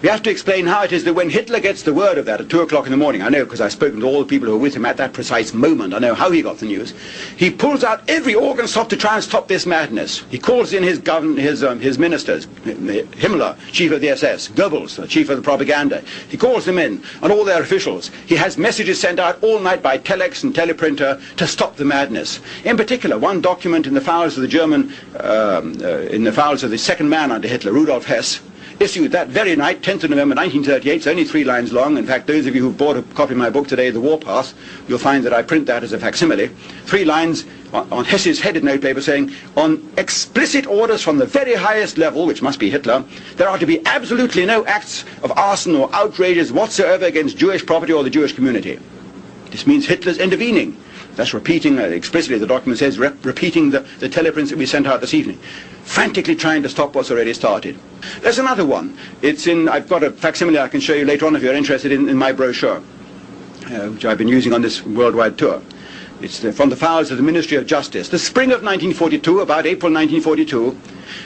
We have to explain how it is that when Hitler gets the word of that at 2 o'clock in the morning, I know because I've spoken to all the people who were with him at that precise moment, I know how he got the news, he pulls out every organ stop to try and stop this madness. He calls in his, govern- his, um, his ministers, Himmler, chief of the SS, Goebbels, the chief of the propaganda. He calls them in, and all their officials. He has messages sent out all night by telex and teleprinter to stop the madness. In particular, one document in the files of the German, um, uh, in the files of the second man under Hitler, Rudolf Hess, issued that very night, 10th of November 1938. It's only three lines long. In fact, those of you who bought a copy of my book today, The Warpath, you'll find that I print that as a facsimile. Three lines on, on Hess's headed notepaper saying, on explicit orders from the very highest level, which must be Hitler, there are to be absolutely no acts of arson or outrages whatsoever against Jewish property or the Jewish community. This means Hitler's intervening. That's repeating, uh, explicitly the document says, rep- repeating the, the teleprints that we sent out this evening. Frantically trying to stop what's already started. There's another one. It's in, I've got a facsimile I can show you later on if you're interested in, in my brochure, uh, which I've been using on this worldwide tour. It's the, from the files of the Ministry of Justice. The spring of 1942, about April 1942,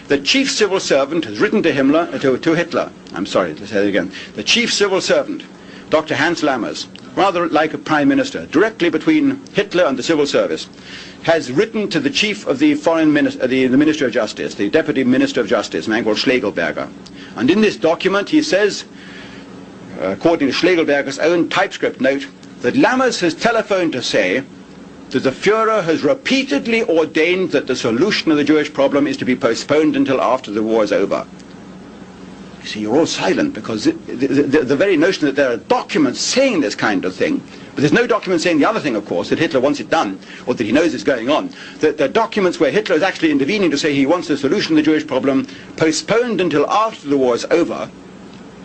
the chief civil servant has written to Himmler, uh, to, to Hitler. I'm sorry to say it again. The chief civil servant, Dr. Hans Lammers, rather like a prime minister, directly between Hitler and the civil service, has written to the chief of the foreign minister, uh, the, the Minister of Justice, the deputy minister of justice, a man called Schlegelberger. And in this document he says, uh, according to Schlegelberger's own typescript note, that Lammers has telephoned to say that the Fuhrer has repeatedly ordained that the solution of the Jewish problem is to be postponed until after the war is over. See, you're all silent because the, the, the, very notion that there are documents saying this kind of thing, but there's no document saying the other thing, of course, that Hitler wants it done, or that he knows is going on. That there are documents where Hitler is actually intervening to say he wants the solution to the Jewish problem postponed until after the war is over,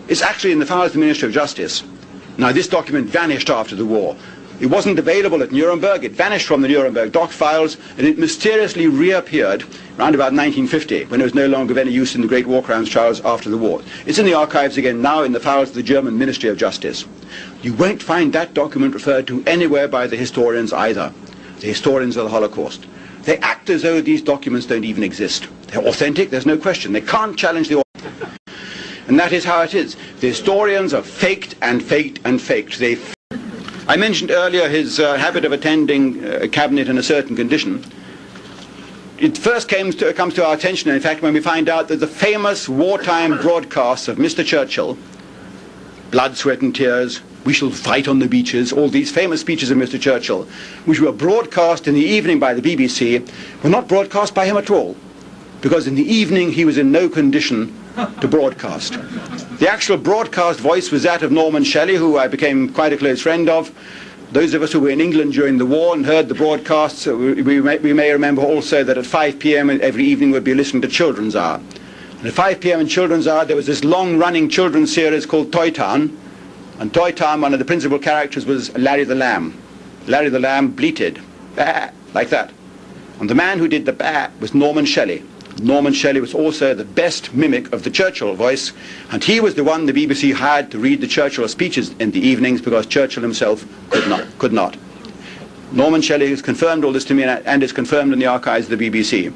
is actually in the files of the Ministry of Justice. Now, this document vanished after the war. It wasn't available at Nuremberg. It vanished from the Nuremberg dock files, and it mysteriously reappeared around about 1950, when it was no longer of any use in the Great War Crimes trials after the war. It's in the archives again now in the files of the German Ministry of Justice. You won't find that document referred to anywhere by the historians either, the historians of the Holocaust. They act as though these documents don't even exist. They're authentic, there's no question. They can't challenge the and that is how it is. The historians are faked and faked and faked. They I mentioned earlier his uh, habit of attending uh, cabinet in a certain condition. It first to, comes to our attention, in fact, when we find out that the famous wartime broadcasts of Mr. Churchill, Blood, Sweat and Tears, We Shall Fight on the Beaches, all these famous speeches of Mr. Churchill, which were broadcast in the evening by the BBC, were not broadcast by him at all, because in the evening he was in no condition to broadcast. The actual broadcast voice was that of Norman Shelley, who I became quite a close friend of. Those of us who were in England during the war and heard the broadcasts, uh, we may, we may remember also that at 5 p.m. every evening we'd be listening to Children's Hour. And at 5 p.m. in Children's Hour, there was this long-running children's series called Toy Town. And Toy Town, one of the principal characters was Larry the Lamb. Larry the Lamb bleated, bah, like that. And the man who did the bah was Norman Shelley. Norman Shelley was also the best mimic of the Churchill voice, and he was the one the BBC hired to read the Churchill speeches in the evenings because Churchill himself could not. Could not. Norman Shelley has confirmed all this to me and is confirmed in the archives of the BBC.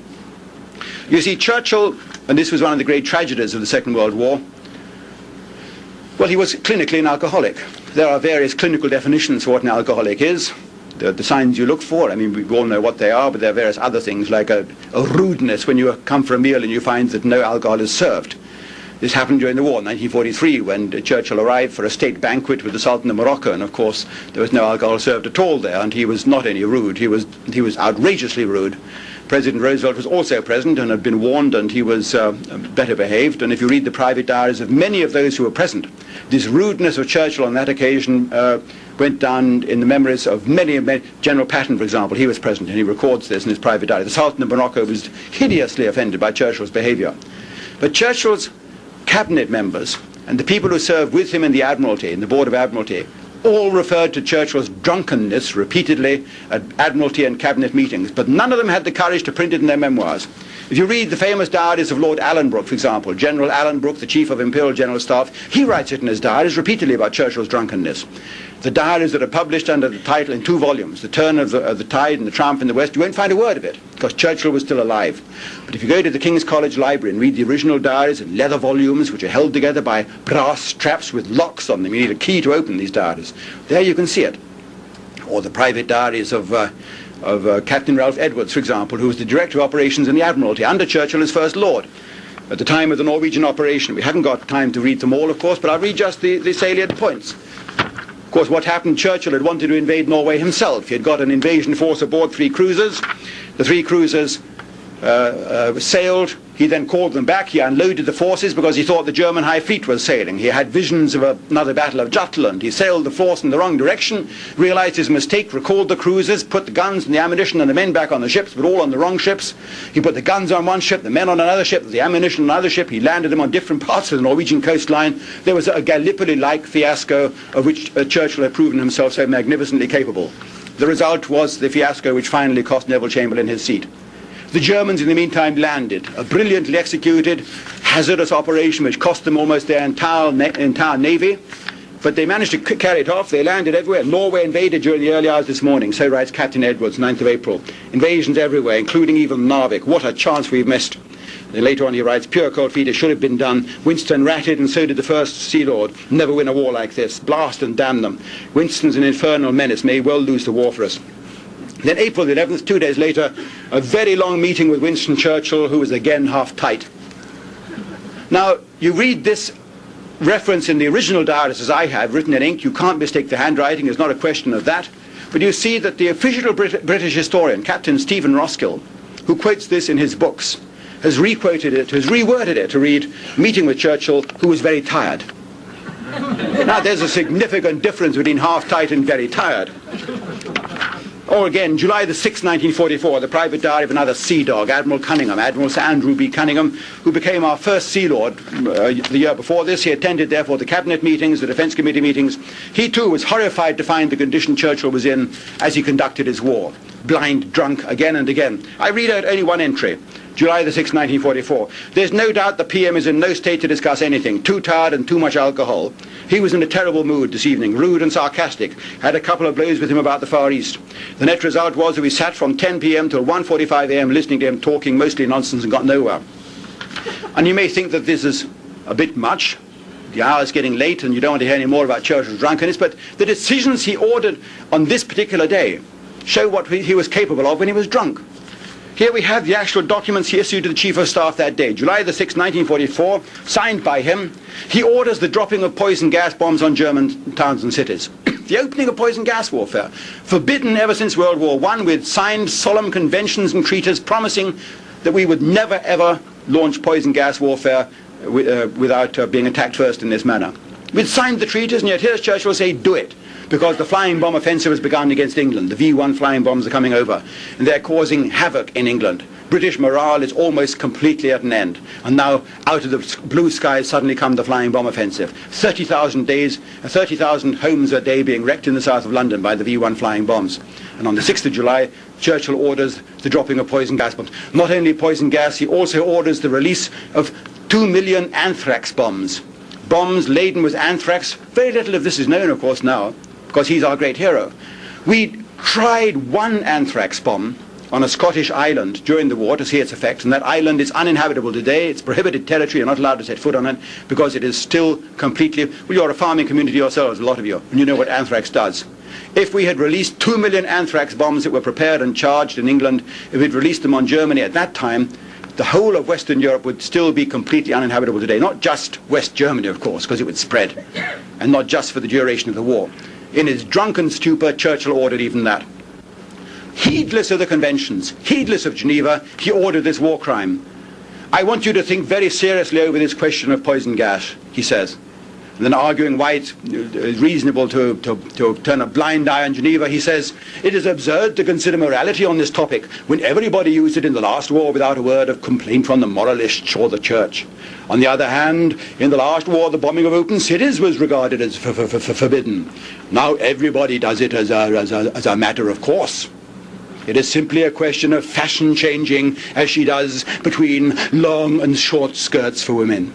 You see, Churchill, and this was one of the great tragedies of the Second World War, well, he was clinically an alcoholic. There are various clinical definitions for what an alcoholic is the, the, signs you look for. I mean, we all know what they are, but there are various other things like a, a rudeness when you come for a meal and you find that no alcohol is served. This happened during the war, 1943, when Churchill arrived for a state banquet with the Sultan of Morocco, and of course there was no alcohol served at all there, and he was not only rude, he was, he was outrageously rude. President Roosevelt was also present and had been warned, and he was uh, better behaved. And if you read the private diaries of many of those who were present, this rudeness of Churchill on that occasion uh, went down in the memories of many, many, General Patton, for example, he was present and he records this in his private diary. The Sultan of Morocco was hideously offended by Churchill's behavior. But Churchill's cabinet members and the people who served with him in the Admiralty, in the Board of Admiralty, all referred to Churchill's drunkenness repeatedly at Admiralty and cabinet meetings, but none of them had the courage to print it in their memoirs. If you read the famous diaries of Lord Alanbrooke, for example, General Alanbrooke, the Chief of Imperial General Staff, he writes it in his diaries repeatedly about Churchill's drunkenness the diaries that are published under the title in two volumes, The Turn of the, of the Tide and The Triumph in the West, you won't find a word of it, because Churchill was still alive. But if you go to the King's College Library and read the original diaries in leather volumes, which are held together by brass straps with locks on them, you need a key to open these diaries, there you can see it. Or the private diaries of... Uh, of uh, Captain Ralph Edwards, for example, who was the director of operations in the Admiralty under Churchill as First Lord at the time of the Norwegian operation. We haven't got time to read them all, of course, but I'll read just the, the salient points Of course, what happened, Churchill had wanted to invade Norway himself. He had got an invasion force aboard three cruisers. The three cruisers uh, uh, sailed. He then called them back. He unloaded the forces because he thought the German High Fleet was sailing. He had visions of another battle of Jutland. He sailed the force in the wrong direction, realized his mistake, recalled the cruisers, put the guns and the ammunition and the men back on the ships, but all on the wrong ships. He put the guns on one ship, the men on another ship, the ammunition on another ship. He landed them on different parts of the Norwegian coastline. There was a Gallipoli-like fiasco of which uh, Churchill had proven himself so magnificently capable. The result was the fiasco which finally cost Neville Chamberlain his seat. The Germans, in the meantime, landed. A brilliantly executed, hazardous operation which cost them almost their entire, entire navy. But they managed to carry it off. They landed everywhere. Norway invaded during the early hours this morning. So writes Captain Edwards, 9th of April. Invasions everywhere, including even Narvik. What a chance we've missed. Then later on he writes, pure cold feet, it should have been done. Winston ratted and so did the first Sea Lord. Never win a war like this. Blast and damn them. Winston's an infernal menace. May well lose the war for us. Then April the 11th, two days later, a very long meeting with Winston Churchill, who was again half tight. Now, you read this reference in the original diaries as I have, written in ink. You can't mistake the handwriting. It's not a question of that. But you see that the official Brit British historian, Captain Stephen Roskill, who quotes this in his books, has requoted it, has reworded it to read, meeting with Churchill, who was very tired. now, there's a significant difference between half tight and very tired. Or again, July the 6th, 1944, the private diary of another sea dog, Admiral Cunningham, Admiral Sir Andrew B. Cunningham, who became our first Sea Lord uh, the year before this. He attended, therefore, the Cabinet meetings, the Defence Committee meetings. He, too, was horrified to find the condition Churchill was in as he conducted his war. Blind, drunk, again and again. I read out only one entry. July the 6th, 1944. There's no doubt the PM is in no state to discuss anything. Too tired and too much alcohol. He was in a terrible mood this evening, rude and sarcastic. Had a couple of blows with him about the Far East. The net result was that we sat from 10 p.m. till 1.45 a.m. listening to him talking mostly nonsense and got nowhere. And you may think that this is a bit much. The hour's getting late and you don't want to hear any more about Churchill's drunkenness, but the decisions he ordered on this particular day show what he was capable of when he was drunk. Here we have the actual documents he issued to the Chief of Staff that day, July the 6th, 1944, signed by him. He orders the dropping of poison gas bombs on German towns and cities. the opening of poison gas warfare, forbidden ever since World War I, with signed solemn conventions and treaties promising that we would never ever launch poison gas warfare uh, without uh, being attacked first in this manner. We'd signed the treaties, and yet here's Churchill say, do it because the flying bomb offensive has begun against England. The V-1 flying bombs are coming over, and they're causing havoc in England. British morale is almost completely at an end. And now, out of the blue skies, suddenly come the flying bomb offensive. 30,000 days, uh, 30,000 homes a day being wrecked in the south of London by the V-1 flying bombs. And on the 6th of July, Churchill orders the dropping of poison gas bombs. Not only poison gas, he also orders the release of 2 million anthrax bombs. Bombs laden with anthrax. Very little of this is known, of course, now because he's our great hero. We tried one anthrax bomb on a Scottish island during the war to see its effect, and that island is uninhabitable today. It's prohibited territory. You're not allowed to set foot on it because it is still completely. Well, you're a farming community yourselves, a lot of you, and you know what anthrax does. If we had released two million anthrax bombs that were prepared and charged in England, if we'd released them on Germany at that time, the whole of Western Europe would still be completely uninhabitable today. Not just West Germany, of course, because it would spread, and not just for the duration of the war. In his drunken stupor, Churchill ordered even that. Heedless of the conventions, heedless of Geneva, he ordered this war crime. I want you to think very seriously over this question of poison gas, he says. And then arguing why it's uh, reasonable to, to, to turn a blind eye on Geneva, he says, it is absurd to consider morality on this topic when everybody used it in the last war without a word of complaint from the moralists or the church. On the other hand, in the last war, the bombing of open cities was regarded as forbidden. Now everybody does it as a, as, a, as a matter of course. It is simply a question of fashion changing as she does between long and short skirts for women.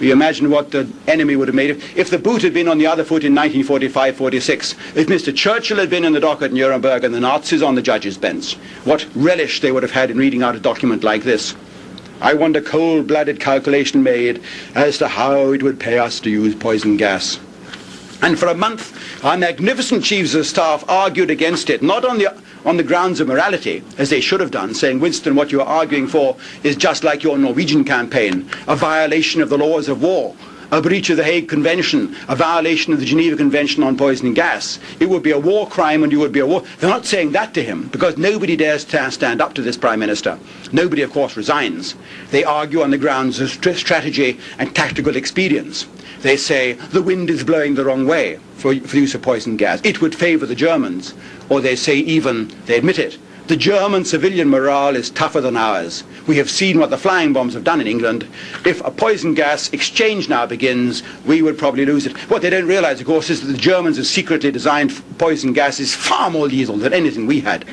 You imagine what the enemy would have made if, if the boot had been on the other foot in 1945-46. If Mr. Churchill had been in the dock at Nuremberg and the Nazis on the judge's bench, what relish they would have had in reading out a document like this. I a cold-blooded calculation made as to how it would pay us to use poison gas. And for a month, our magnificent chiefs of staff argued against it, not on the, on the grounds of morality, as they should have done, saying, Winston, what you are arguing for is just like your Norwegian campaign, a violation of the laws of war a breach of the Hague Convention, a violation of the Geneva Convention on poisoning gas. It would be a war crime and you would be a war. They're not saying that to him because nobody dares to stand up to this Prime Minister. Nobody, of course, resigns. They argue on the grounds of strategy and tactical expedience. They say the wind is blowing the wrong way for, for the use of poison gas. It would favor the Germans. Or they say even, they admit it, the German civilian morale is tougher than ours. We have seen what the flying bombs have done in England. If a poison gas exchange now begins, we would probably lose it. What they don't realize, of course, is that the Germans have secretly designed poison gases far more lethal than anything we had.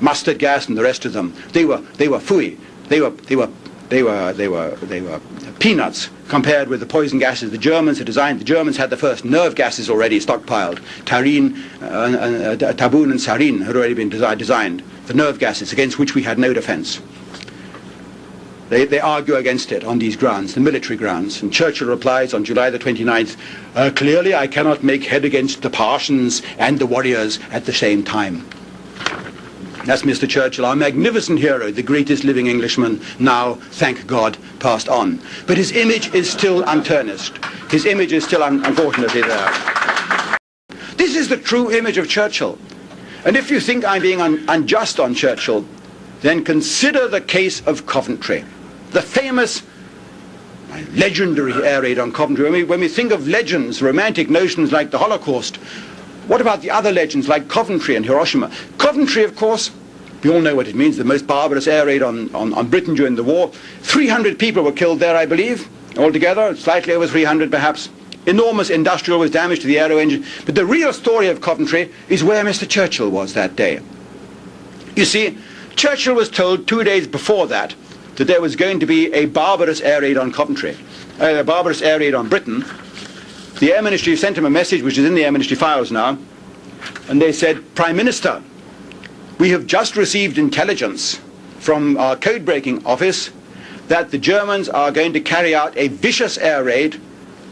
Mustard gas and the rest of them. They were, they were fooey. They were, they were, they were, they were, they were peanuts compared with the poison gases the Germans had designed. The Germans had the first nerve gases already stockpiled. Tarin, uh, uh, uh, Tabun and Sarin had already been desi designed the nerve gases against which we had no defense. They, they, argue against it on these grounds, the military grounds. And Churchill replies on July the 29th, uh, clearly I cannot make head against the Parsians and the warriors at the same time. That's Mr. Churchill, our magnificent hero, the greatest living Englishman, now, thank God, passed on. But his image is still untarnished. His image is still, un unfortunately, there. This is the true image of Churchill. And if you think I'm being un unjust on Churchill, then consider the case of Coventry, the famous legendary air raid on Coventry. When we, when we think of legends, romantic notions like the Holocaust, What about the other legends like Coventry and Hiroshima? Coventry, of course, we all know what it means, the most barbarous air raid on, on, on Britain during the war. 300 people were killed there, I believe, altogether, slightly over 300 perhaps. Enormous industrial was damage to the aero engine. But the real story of Coventry is where Mr. Churchill was that day. You see, Churchill was told two days before that that there was going to be a barbarous air raid on Coventry, uh, a barbarous air raid on Britain. The Air Ministry sent him a message, which is in the Air Ministry files now, and they said, Prime Minister, we have just received intelligence from our code-breaking office that the Germans are going to carry out a vicious air raid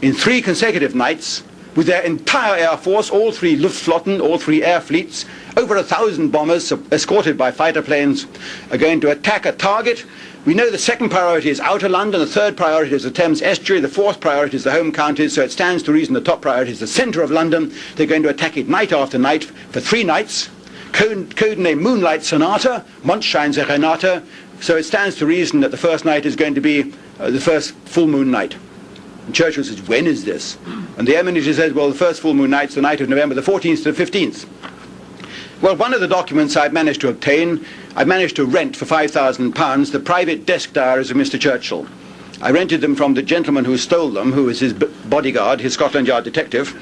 in three consecutive nights with their entire air force, all three Luftflotten, all three air fleets, over a thousand bombers escorted by fighter planes are going to attack a target. We know the second priority is outer London, the third priority is the Thames estuary, the fourth priority is the home counties, so it stands to reason the top priority is the centre of London. They're going to attack it night after night for three nights. Code, code Moonlight Sonata, Mondschein Serenata, so it stands to reason that the first night is going to be uh, the first full moon night. And Churchill says, when is this? And the Minister says, well, the first full moon night's the night of November the 14th to the 15th. Well, one of the documents I've managed to obtain, I managed to rent for £5,000 the private desk diaries of Mr. Churchill. I rented them from the gentleman who stole them, who is his bodyguard, his Scotland Yard detective.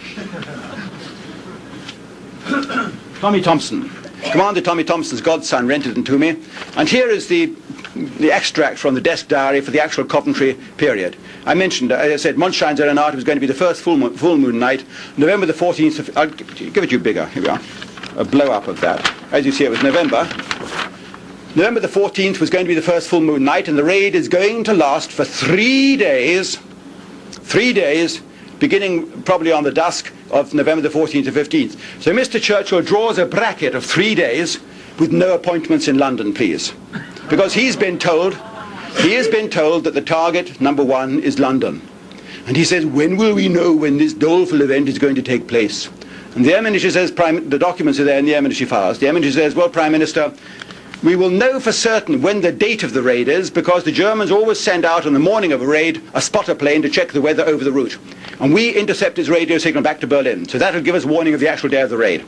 Tommy Thompson. Commander Tommy Thompson's godson rented them to me. And here is the, the extract from the desk diary for the actual Coventry period. I mentioned, as I said, Mondschein Serenata was going to be the first full moon, full moon night, November the 14th. Of, I'll give it you bigger. Here we are. A blow up of that. As you see, it was November. November the 14th was going to be the first full moon night, and the raid is going to last for three days. Three days, beginning probably on the dusk of November the 14th to 15th. So Mr. Churchill draws a bracket of three days with no appointments in London, please. Because he's been told, he has been told that the target, number one, is London. And he says, when will we know when this doleful event is going to take place? And the Air Ministry says, Prime, the documents are there in the Air Ministry files. The Air Ministry says, well, Prime Minister, we will know for certain when the date of the raid is because the Germans always send out on the morning of a raid a spotter plane to check the weather over the route. And we intercept his radio signal back to Berlin. So that will give us warning of the actual day of the raid.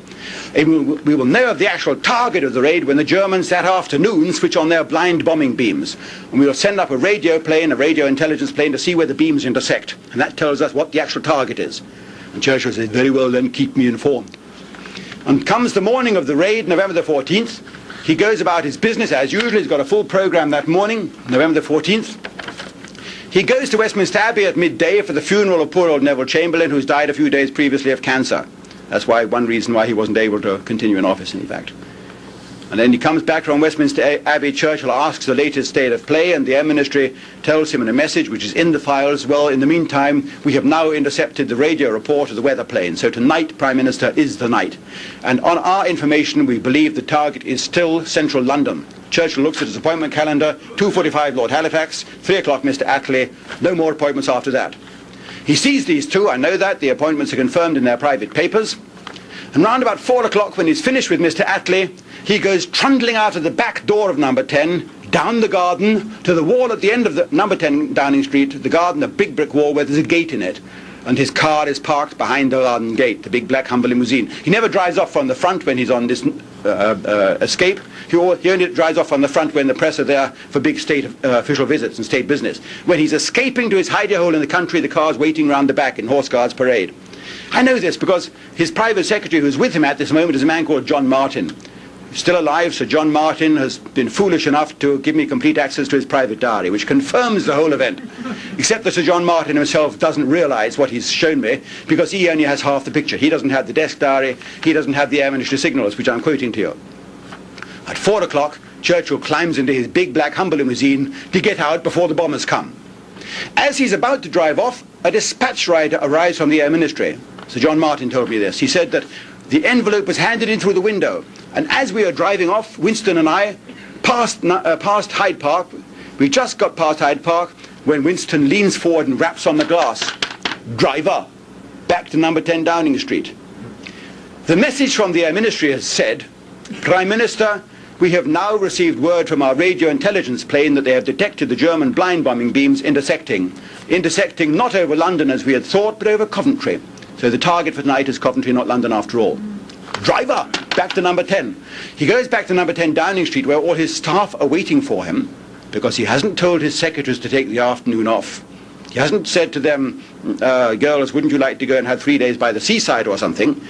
And we will know of the actual target of the raid when the Germans that afternoon switch on their blind bombing beams. And we will send up a radio plane, a radio intelligence plane to see where the beams intersect. And that tells us what the actual target is. And Churchill says, very well then, keep me informed. And comes the morning of the raid, November the 14th, he goes about his business as usual. He's got a full program that morning, November the 14th. He goes to Westminster Abbey at midday for the funeral of poor old Neville Chamberlain, who's died a few days previously of cancer. That's why one reason why he wasn't able to continue in office, in fact. And then he comes back from Westminster Abbey. Churchill asks the latest state of play, and the Air Ministry tells him in a message, which is in the files, well, in the meantime, we have now intercepted the radio report of the weather plane. So tonight, Prime Minister, is the night. And on our information, we believe the target is still central London. Churchill looks at his appointment calendar, 2.45 Lord Halifax, 3 o'clock Mr Attlee, no more appointments after that. He sees these two, I know that, the appointments are confirmed in their private papers. And round about 4 o'clock, when he's finished with Mr Attlee, he goes trundling out of the back door of number 10, down the garden, to the wall at the end of the number 10 Downing Street, the garden, a big brick wall where there's a gate in it. And his car is parked behind the garden gate, the big black Humber limousine. He never drives off from the front when he's on this uh, uh, escape. He, he, only drives off on the front when the press are there for big state uh, official visits and state business. When he's escaping to his hidey hole in the country, the car's waiting round the back in Horse Guards Parade. I know this because his private secretary who's with him at this moment is a man called John Martin still alive, Sir John Martin has been foolish enough to give me complete access to his private diary, which confirms the whole event. Except that Sir John Martin himself doesn't realize what he's shown me, because he only has half the picture. He doesn't have the desk diary, he doesn't have the ministry signals, which I'm quoting to you. At four o'clock, Churchill climbs into his big black Humber limousine to get out before the bombers come. As he's about to drive off, a dispatch rider arrives from the air ministry. Sir John Martin told me this. He said that the envelope was handed in through the window. And as we were driving off, Winston and I, passed, uh, past Hyde Park, we just got past Hyde Park when Winston leans forward and raps on the glass. Driver, back to number 10 Downing Street. The message from the Air Ministry has said, Prime Minister, we have now received word from our radio intelligence plane that they have detected the German blind bombing beams intersecting. Intersecting not over London as we had thought, but over Coventry. So the target for tonight is Coventry, not London after all. driver, back to number 10. He goes back to number 10 Downing Street where all his staff are waiting for him because he hasn't told his secretaries to take the afternoon off. He hasn't said to them, uh, girls, wouldn't you like to go and have three days by the seaside or something?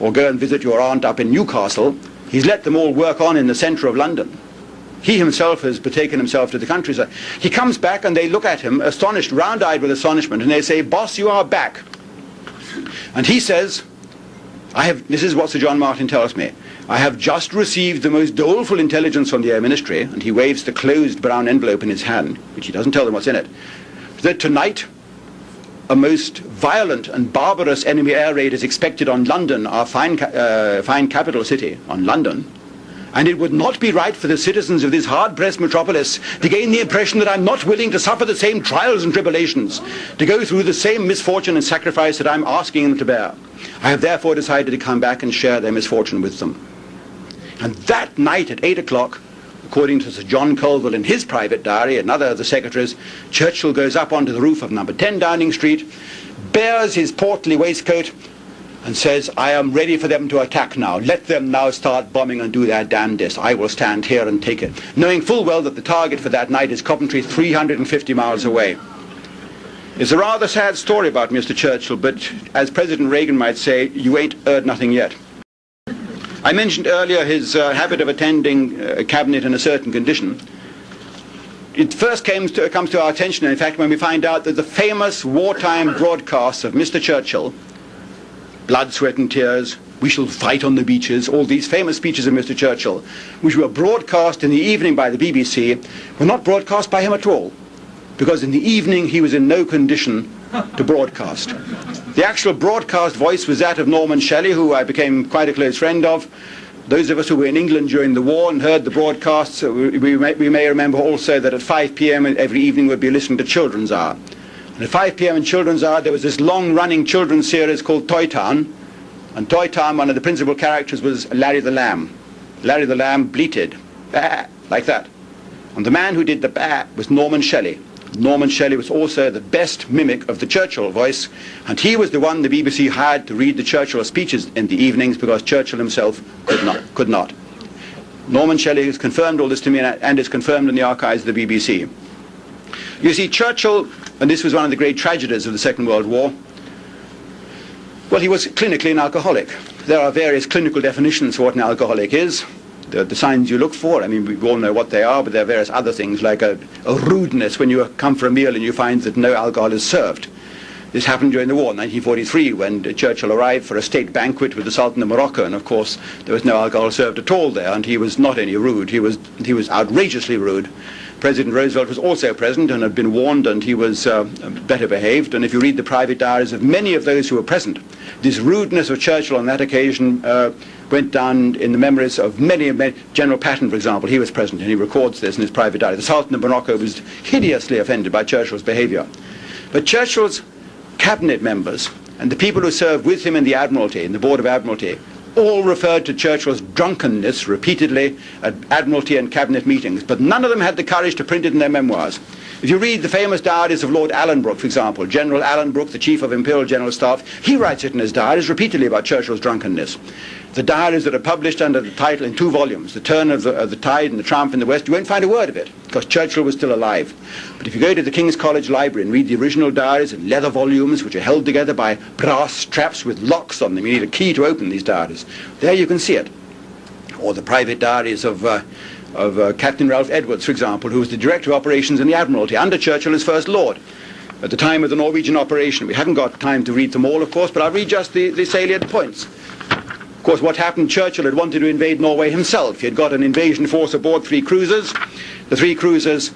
Or go and visit your aunt up in Newcastle. He's let them all work on in the centre of London. He himself has betaken himself to the countryside. He comes back and they look at him, astonished, round-eyed with astonishment, and they say, boss, you are back. And he says, I have, this is what Sir John Martin tells me. I have just received the most doleful intelligence from the Air Ministry, and he waves the closed brown envelope in his hand, which he doesn't tell them what's in it, that tonight a most violent and barbarous enemy air raid is expected on London, our fine, uh, fine capital city, on London. And it would not be right for the citizens of this hard-pressed metropolis to gain the impression that I'm not willing to suffer the same trials and tribulations, to go through the same misfortune and sacrifice that I'm asking them to bear. I have therefore decided to come back and share their misfortune with them. And that night at 8 o'clock, according to Sir John Colville in his private diary, another of the secretaries, Churchill goes up onto the roof of number 10 Downing Street, bears his portly waistcoat, and says, I am ready for them to attack now. Let them now start bombing and do their damnedest. I will stand here and take it. Knowing full well that the target for that night is Coventry 350 miles away. It's a rather sad story about Mr. Churchill, but as President Reagan might say, you ain't heard nothing yet. I mentioned earlier his uh, habit of attending a uh, cabinet in a certain condition. It first to, comes to our attention, in fact, when we find out that the famous wartime broadcasts of Mr. Churchill blood, sweat and tears, we shall fight on the beaches, all these famous speeches of Mr. Churchill, which were broadcast in the evening by the BBC, were not broadcast by him at all, because in the evening he was in no condition to broadcast. The actual broadcast voice was that of Norman Shelley, who I became quite a close friend of. Those of us who were in England during the war and heard the broadcasts, uh, we, we, may, we may remember also that at 5 p.m. every evening we'd be listening to Children's Hour. And at 5 p.m. in Children's Hour, there was this long-running children's series called Toy Town. And Toy Town, one of the principal characters was Larry the Lamb. Larry the Lamb bleated, bah, like that. And the man who did the bah was Norman Shelley. Norman Shelley was also the best mimic of the Churchill voice, and he was the one the BBC hired to read the Churchill speeches in the evenings because Churchill himself could not. Could not. Norman Shelley has confirmed all this to me and is confirmed in the archives of the BBC. You see, Churchill and this was one of the great tragedies of the Second World War. Well, he was clinically an alcoholic. There are various clinical definitions for what an alcoholic is. The, the signs you look for, I mean, we all know what they are, but there are various other things like a, a rudeness when you come for a meal and you find that no alcohol is served. This happened during the war, 1943, when Churchill arrived for a state banquet with the Sultan of Morocco, and of course there was no alcohol served at all there, and he was not only rude, he was, he was outrageously rude. President Roosevelt was also present and had been warned and he was uh, better behaved. And if you read the private diaries of many of those who were present, this rudeness of Churchill on that occasion uh, went down in the memories of many, of many, General Patton, for example, he was present and he records this in his private diary. The Sultan of Morocco was hideously offended by Churchill's behavior. But Churchill's cabinet members and the people who served with him in the Admiralty, in the Board of Admiralty, all referred to Churchill's drunkenness repeatedly at Admiralty and Cabinet meetings, but none of them had the courage to print it in their memoirs. If you read the famous diaries of Lord Alanbrooke, for example, General Alanbrooke, the Chief of Imperial General Staff, he writes it in his diaries repeatedly about Churchill's drunkenness the diaries that are published under the title in two volumes, The Turn of the, of the Tide and The Triumph in the West, you won't find a word of it, because Churchill was still alive. But if you go to the King's College Library and read the original diaries in leather volumes, which are held together by brass straps with locks on them, you need a key to open these diaries, there you can see it. Or the private diaries of... Uh, of uh, Captain Ralph Edwards, for example, who was the director of operations in the Admiralty under Churchill as First Lord at the time of the Norwegian operation. We haven't got time to read them all, of course, but I'll read just the, the salient points Of course, what happened, Churchill had wanted to invade Norway himself. He had got an invasion force aboard three cruisers. The three cruisers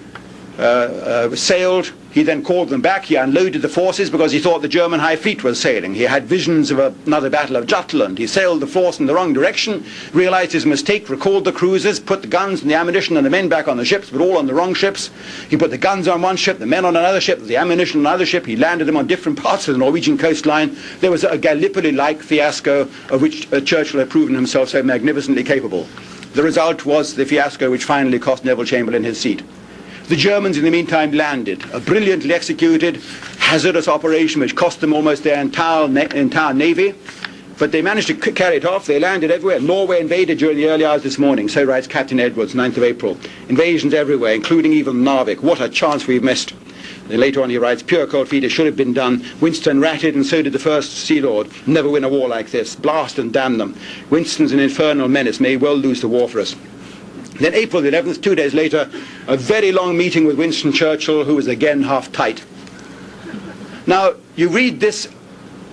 uh, uh, sailed. He then called them back. He unloaded the forces because he thought the German High Fleet was sailing. He had visions of a, another battle of Jutland. He sailed the force in the wrong direction, realized his mistake, recalled the cruisers, put the guns and the ammunition and the men back on the ships, but all on the wrong ships. He put the guns on one ship, the men on another ship, the ammunition on another ship. He landed them on different parts of the Norwegian coastline. There was a Gallipoli-like fiasco of which uh, Churchill had proven himself so magnificently capable. The result was the fiasco which finally cost Neville Chamberlain his seat. The Germans, in the meantime, landed. A brilliantly executed, hazardous operation which cost them almost their entire, na entire navy. but they managed to carry it off. They landed everywhere. Norway invaded during the early hours this morning. So writes Captain Edwards, 9th of April. Invasions everywhere, including even Narvik. What a chance we've missed. Then later on he writes, pure cold feet, it should have been done. Winston ratted and so did the first Sea Lord. Never win a war like this. Blast and damn them. Winston's an infernal menace. May well lose the war for us. Then April the 11th, two days later, a very long meeting with Winston Churchill, who was again half tight. Now, you read this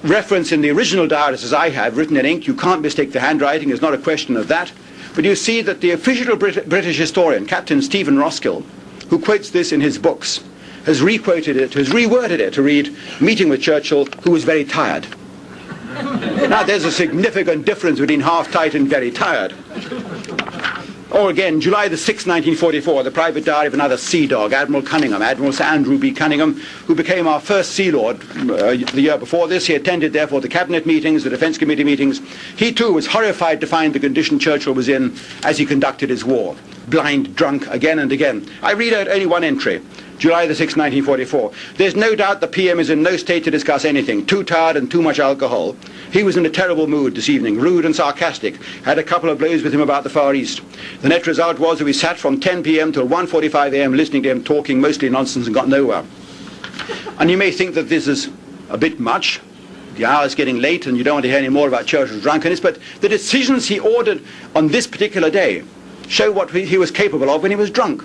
reference in the original diaries as I have, written in ink. You can't mistake the handwriting. It's not a question of that. But you see that the official Brit- British historian, Captain Stephen Roskill, who quotes this in his books, has requoted it, has reworded it to read, meeting with Churchill, who was very tired. now, there's a significant difference between half tight and very tired. Or again, July the 6th, 1944, the private diary of another sea dog, Admiral Cunningham, Admiral Sir Andrew B. Cunningham, who became our first Sea Lord uh, the year before this. He attended, therefore, the cabinet meetings, the defence committee meetings. He too was horrified to find the condition Churchill was in as he conducted his war. Blind, drunk, again and again. I read out only one entry. July the 6th, 1944. There's no doubt the PM is in no state to discuss anything. Too tired and too much alcohol. He was in a terrible mood this evening, rude and sarcastic. Had a couple of blows with him about the Far East. The net result was that we sat from 10 p.m. till 1.45 a.m. listening to him talking mostly nonsense and got nowhere. And you may think that this is a bit much. The hour's getting late and you don't want to hear any more about Churchill's drunkenness, but the decisions he ordered on this particular day show what he was capable of when he was drunk.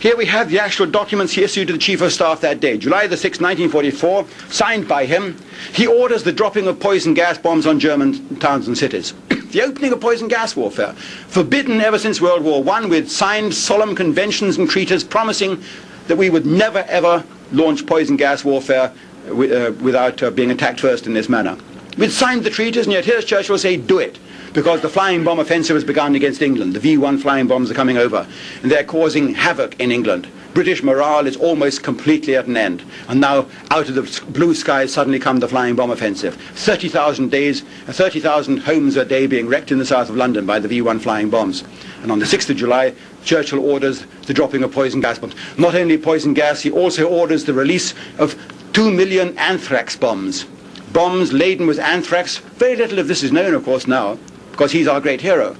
Here we have the actual documents he issued to the Chief of Staff that day, July the 6th, 1944, signed by him. He orders the dropping of poison gas bombs on German towns and cities. the opening of poison gas warfare, forbidden ever since World War I, with signed solemn conventions and treaties promising that we would never ever launch poison gas warfare uh, without uh, being attacked first in this manner. We'd signed the treaties, and yet here's Churchill say, do it because the flying bomb offensive has begun against England. The V-1 flying bombs are coming over, and they're causing havoc in England. British morale is almost completely at an end. And now, out of the blue skies, suddenly come the flying bomb offensive. 30,000 days, uh, 30,000 homes a day being wrecked in the south of London by the V-1 flying bombs. And on the 6th of July, Churchill orders the dropping of poison gas bombs. Not only poison gas, he also orders the release of 2 million anthrax bombs. Bombs laden with anthrax. Very little of this is known, of course, now because he's our great hero.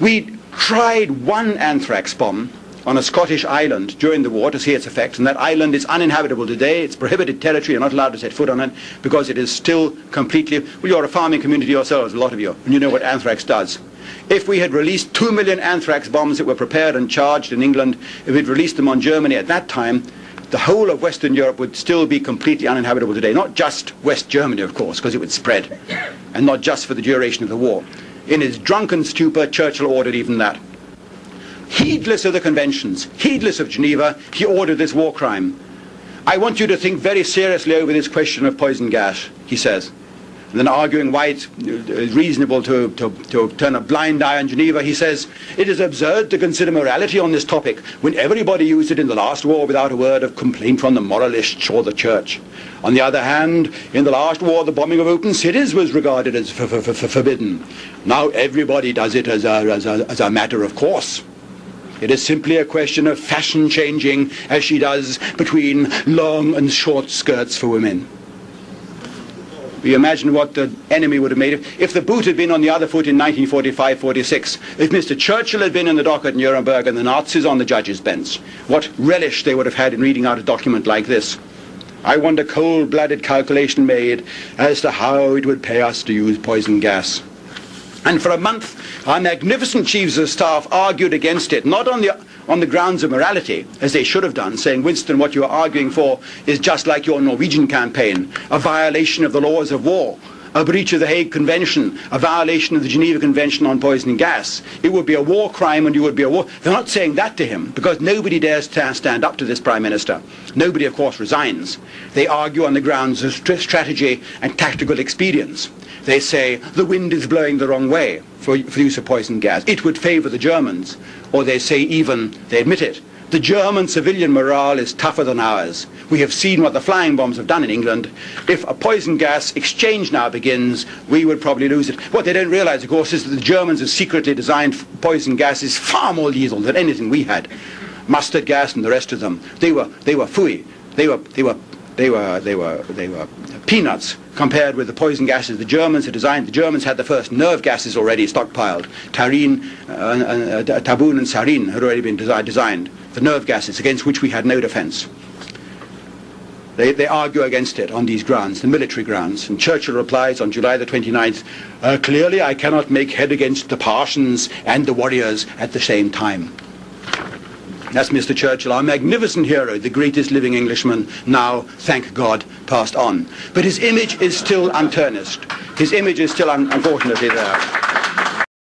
We tried one anthrax bomb on a Scottish island during the war to see its effects, and that island is uninhabitable today. It's prohibited territory. You're not allowed to set foot on it because it is still completely. Well, you're a farming community yourselves, a lot of you, and you know what anthrax does. If we had released two million anthrax bombs that were prepared and charged in England, if we'd released them on Germany at that time, the whole of Western Europe would still be completely uninhabitable today. Not just West Germany, of course, because it would spread, and not just for the duration of the war. In his drunken stupor, Churchill ordered even that. Heedless of the conventions, heedless of Geneva, he ordered this war crime. I want you to think very seriously over this question of poison gas, he says and then arguing why it's uh, uh, reasonable to, to, to turn a blind eye on Geneva, he says, it is absurd to consider morality on this topic when everybody used it in the last war without a word of complaint from the moralists or the church. On the other hand, in the last war, the bombing of open cities was regarded as forbidden. Now everybody does it as a, as, a, as a matter of course. It is simply a question of fashion changing as she does between long and short skirts for women. You imagine what the enemy would have made if, if the boot had been on the other foot in 1945-46. If Mr. Churchill had been in the dock at Nuremberg and the Nazis on the judge's bench. What relish they would have had in reading out a document like this. I a cold-blooded calculation made as to how it would pay us to use poison gas. And for a month, our magnificent chiefs of staff argued against it, not on the on the grounds of morality, as they should have done, saying, Winston, what you are arguing for is just like your Norwegian campaign, a violation of the laws of war, a breach of the Hague Convention, a violation of the Geneva Convention on poisoning gas. It would be a war crime and you would be a war. They're not saying that to him because nobody dares to stand up to this Prime Minister. Nobody, of course, resigns. They argue on the grounds of strategy and tactical expedience. They say the wind is blowing the wrong way for, for the use of poison gas. It would favor the Germans or they say even, they admit it, the German civilian morale is tougher than ours. We have seen what the flying bombs have done in England. If a poison gas exchange now begins, we would probably lose it. What they don't realize, of course, is that the Germans have secretly designed poison gases far more lethal than anything we had. Mustard gas and the rest of them. They were, they were fooey. They were, they were they were, they were, they were peanuts compared with the poison gases the Germans had designed. The Germans had the first nerve gases already stockpiled. Tarin, uh, uh, Tabun and Sarin had already been desi- designed, the nerve gases against which we had no defense. They, they, argue against it on these grounds, the military grounds. And Churchill replies on July the 29th, uh, clearly I cannot make head against the Parsians and the warriors at the same time. That's Mr. Churchill, our magnificent hero, the greatest living Englishman, now, thank God, passed on. But his image is still untarnished. His image is still, un- unfortunately, there.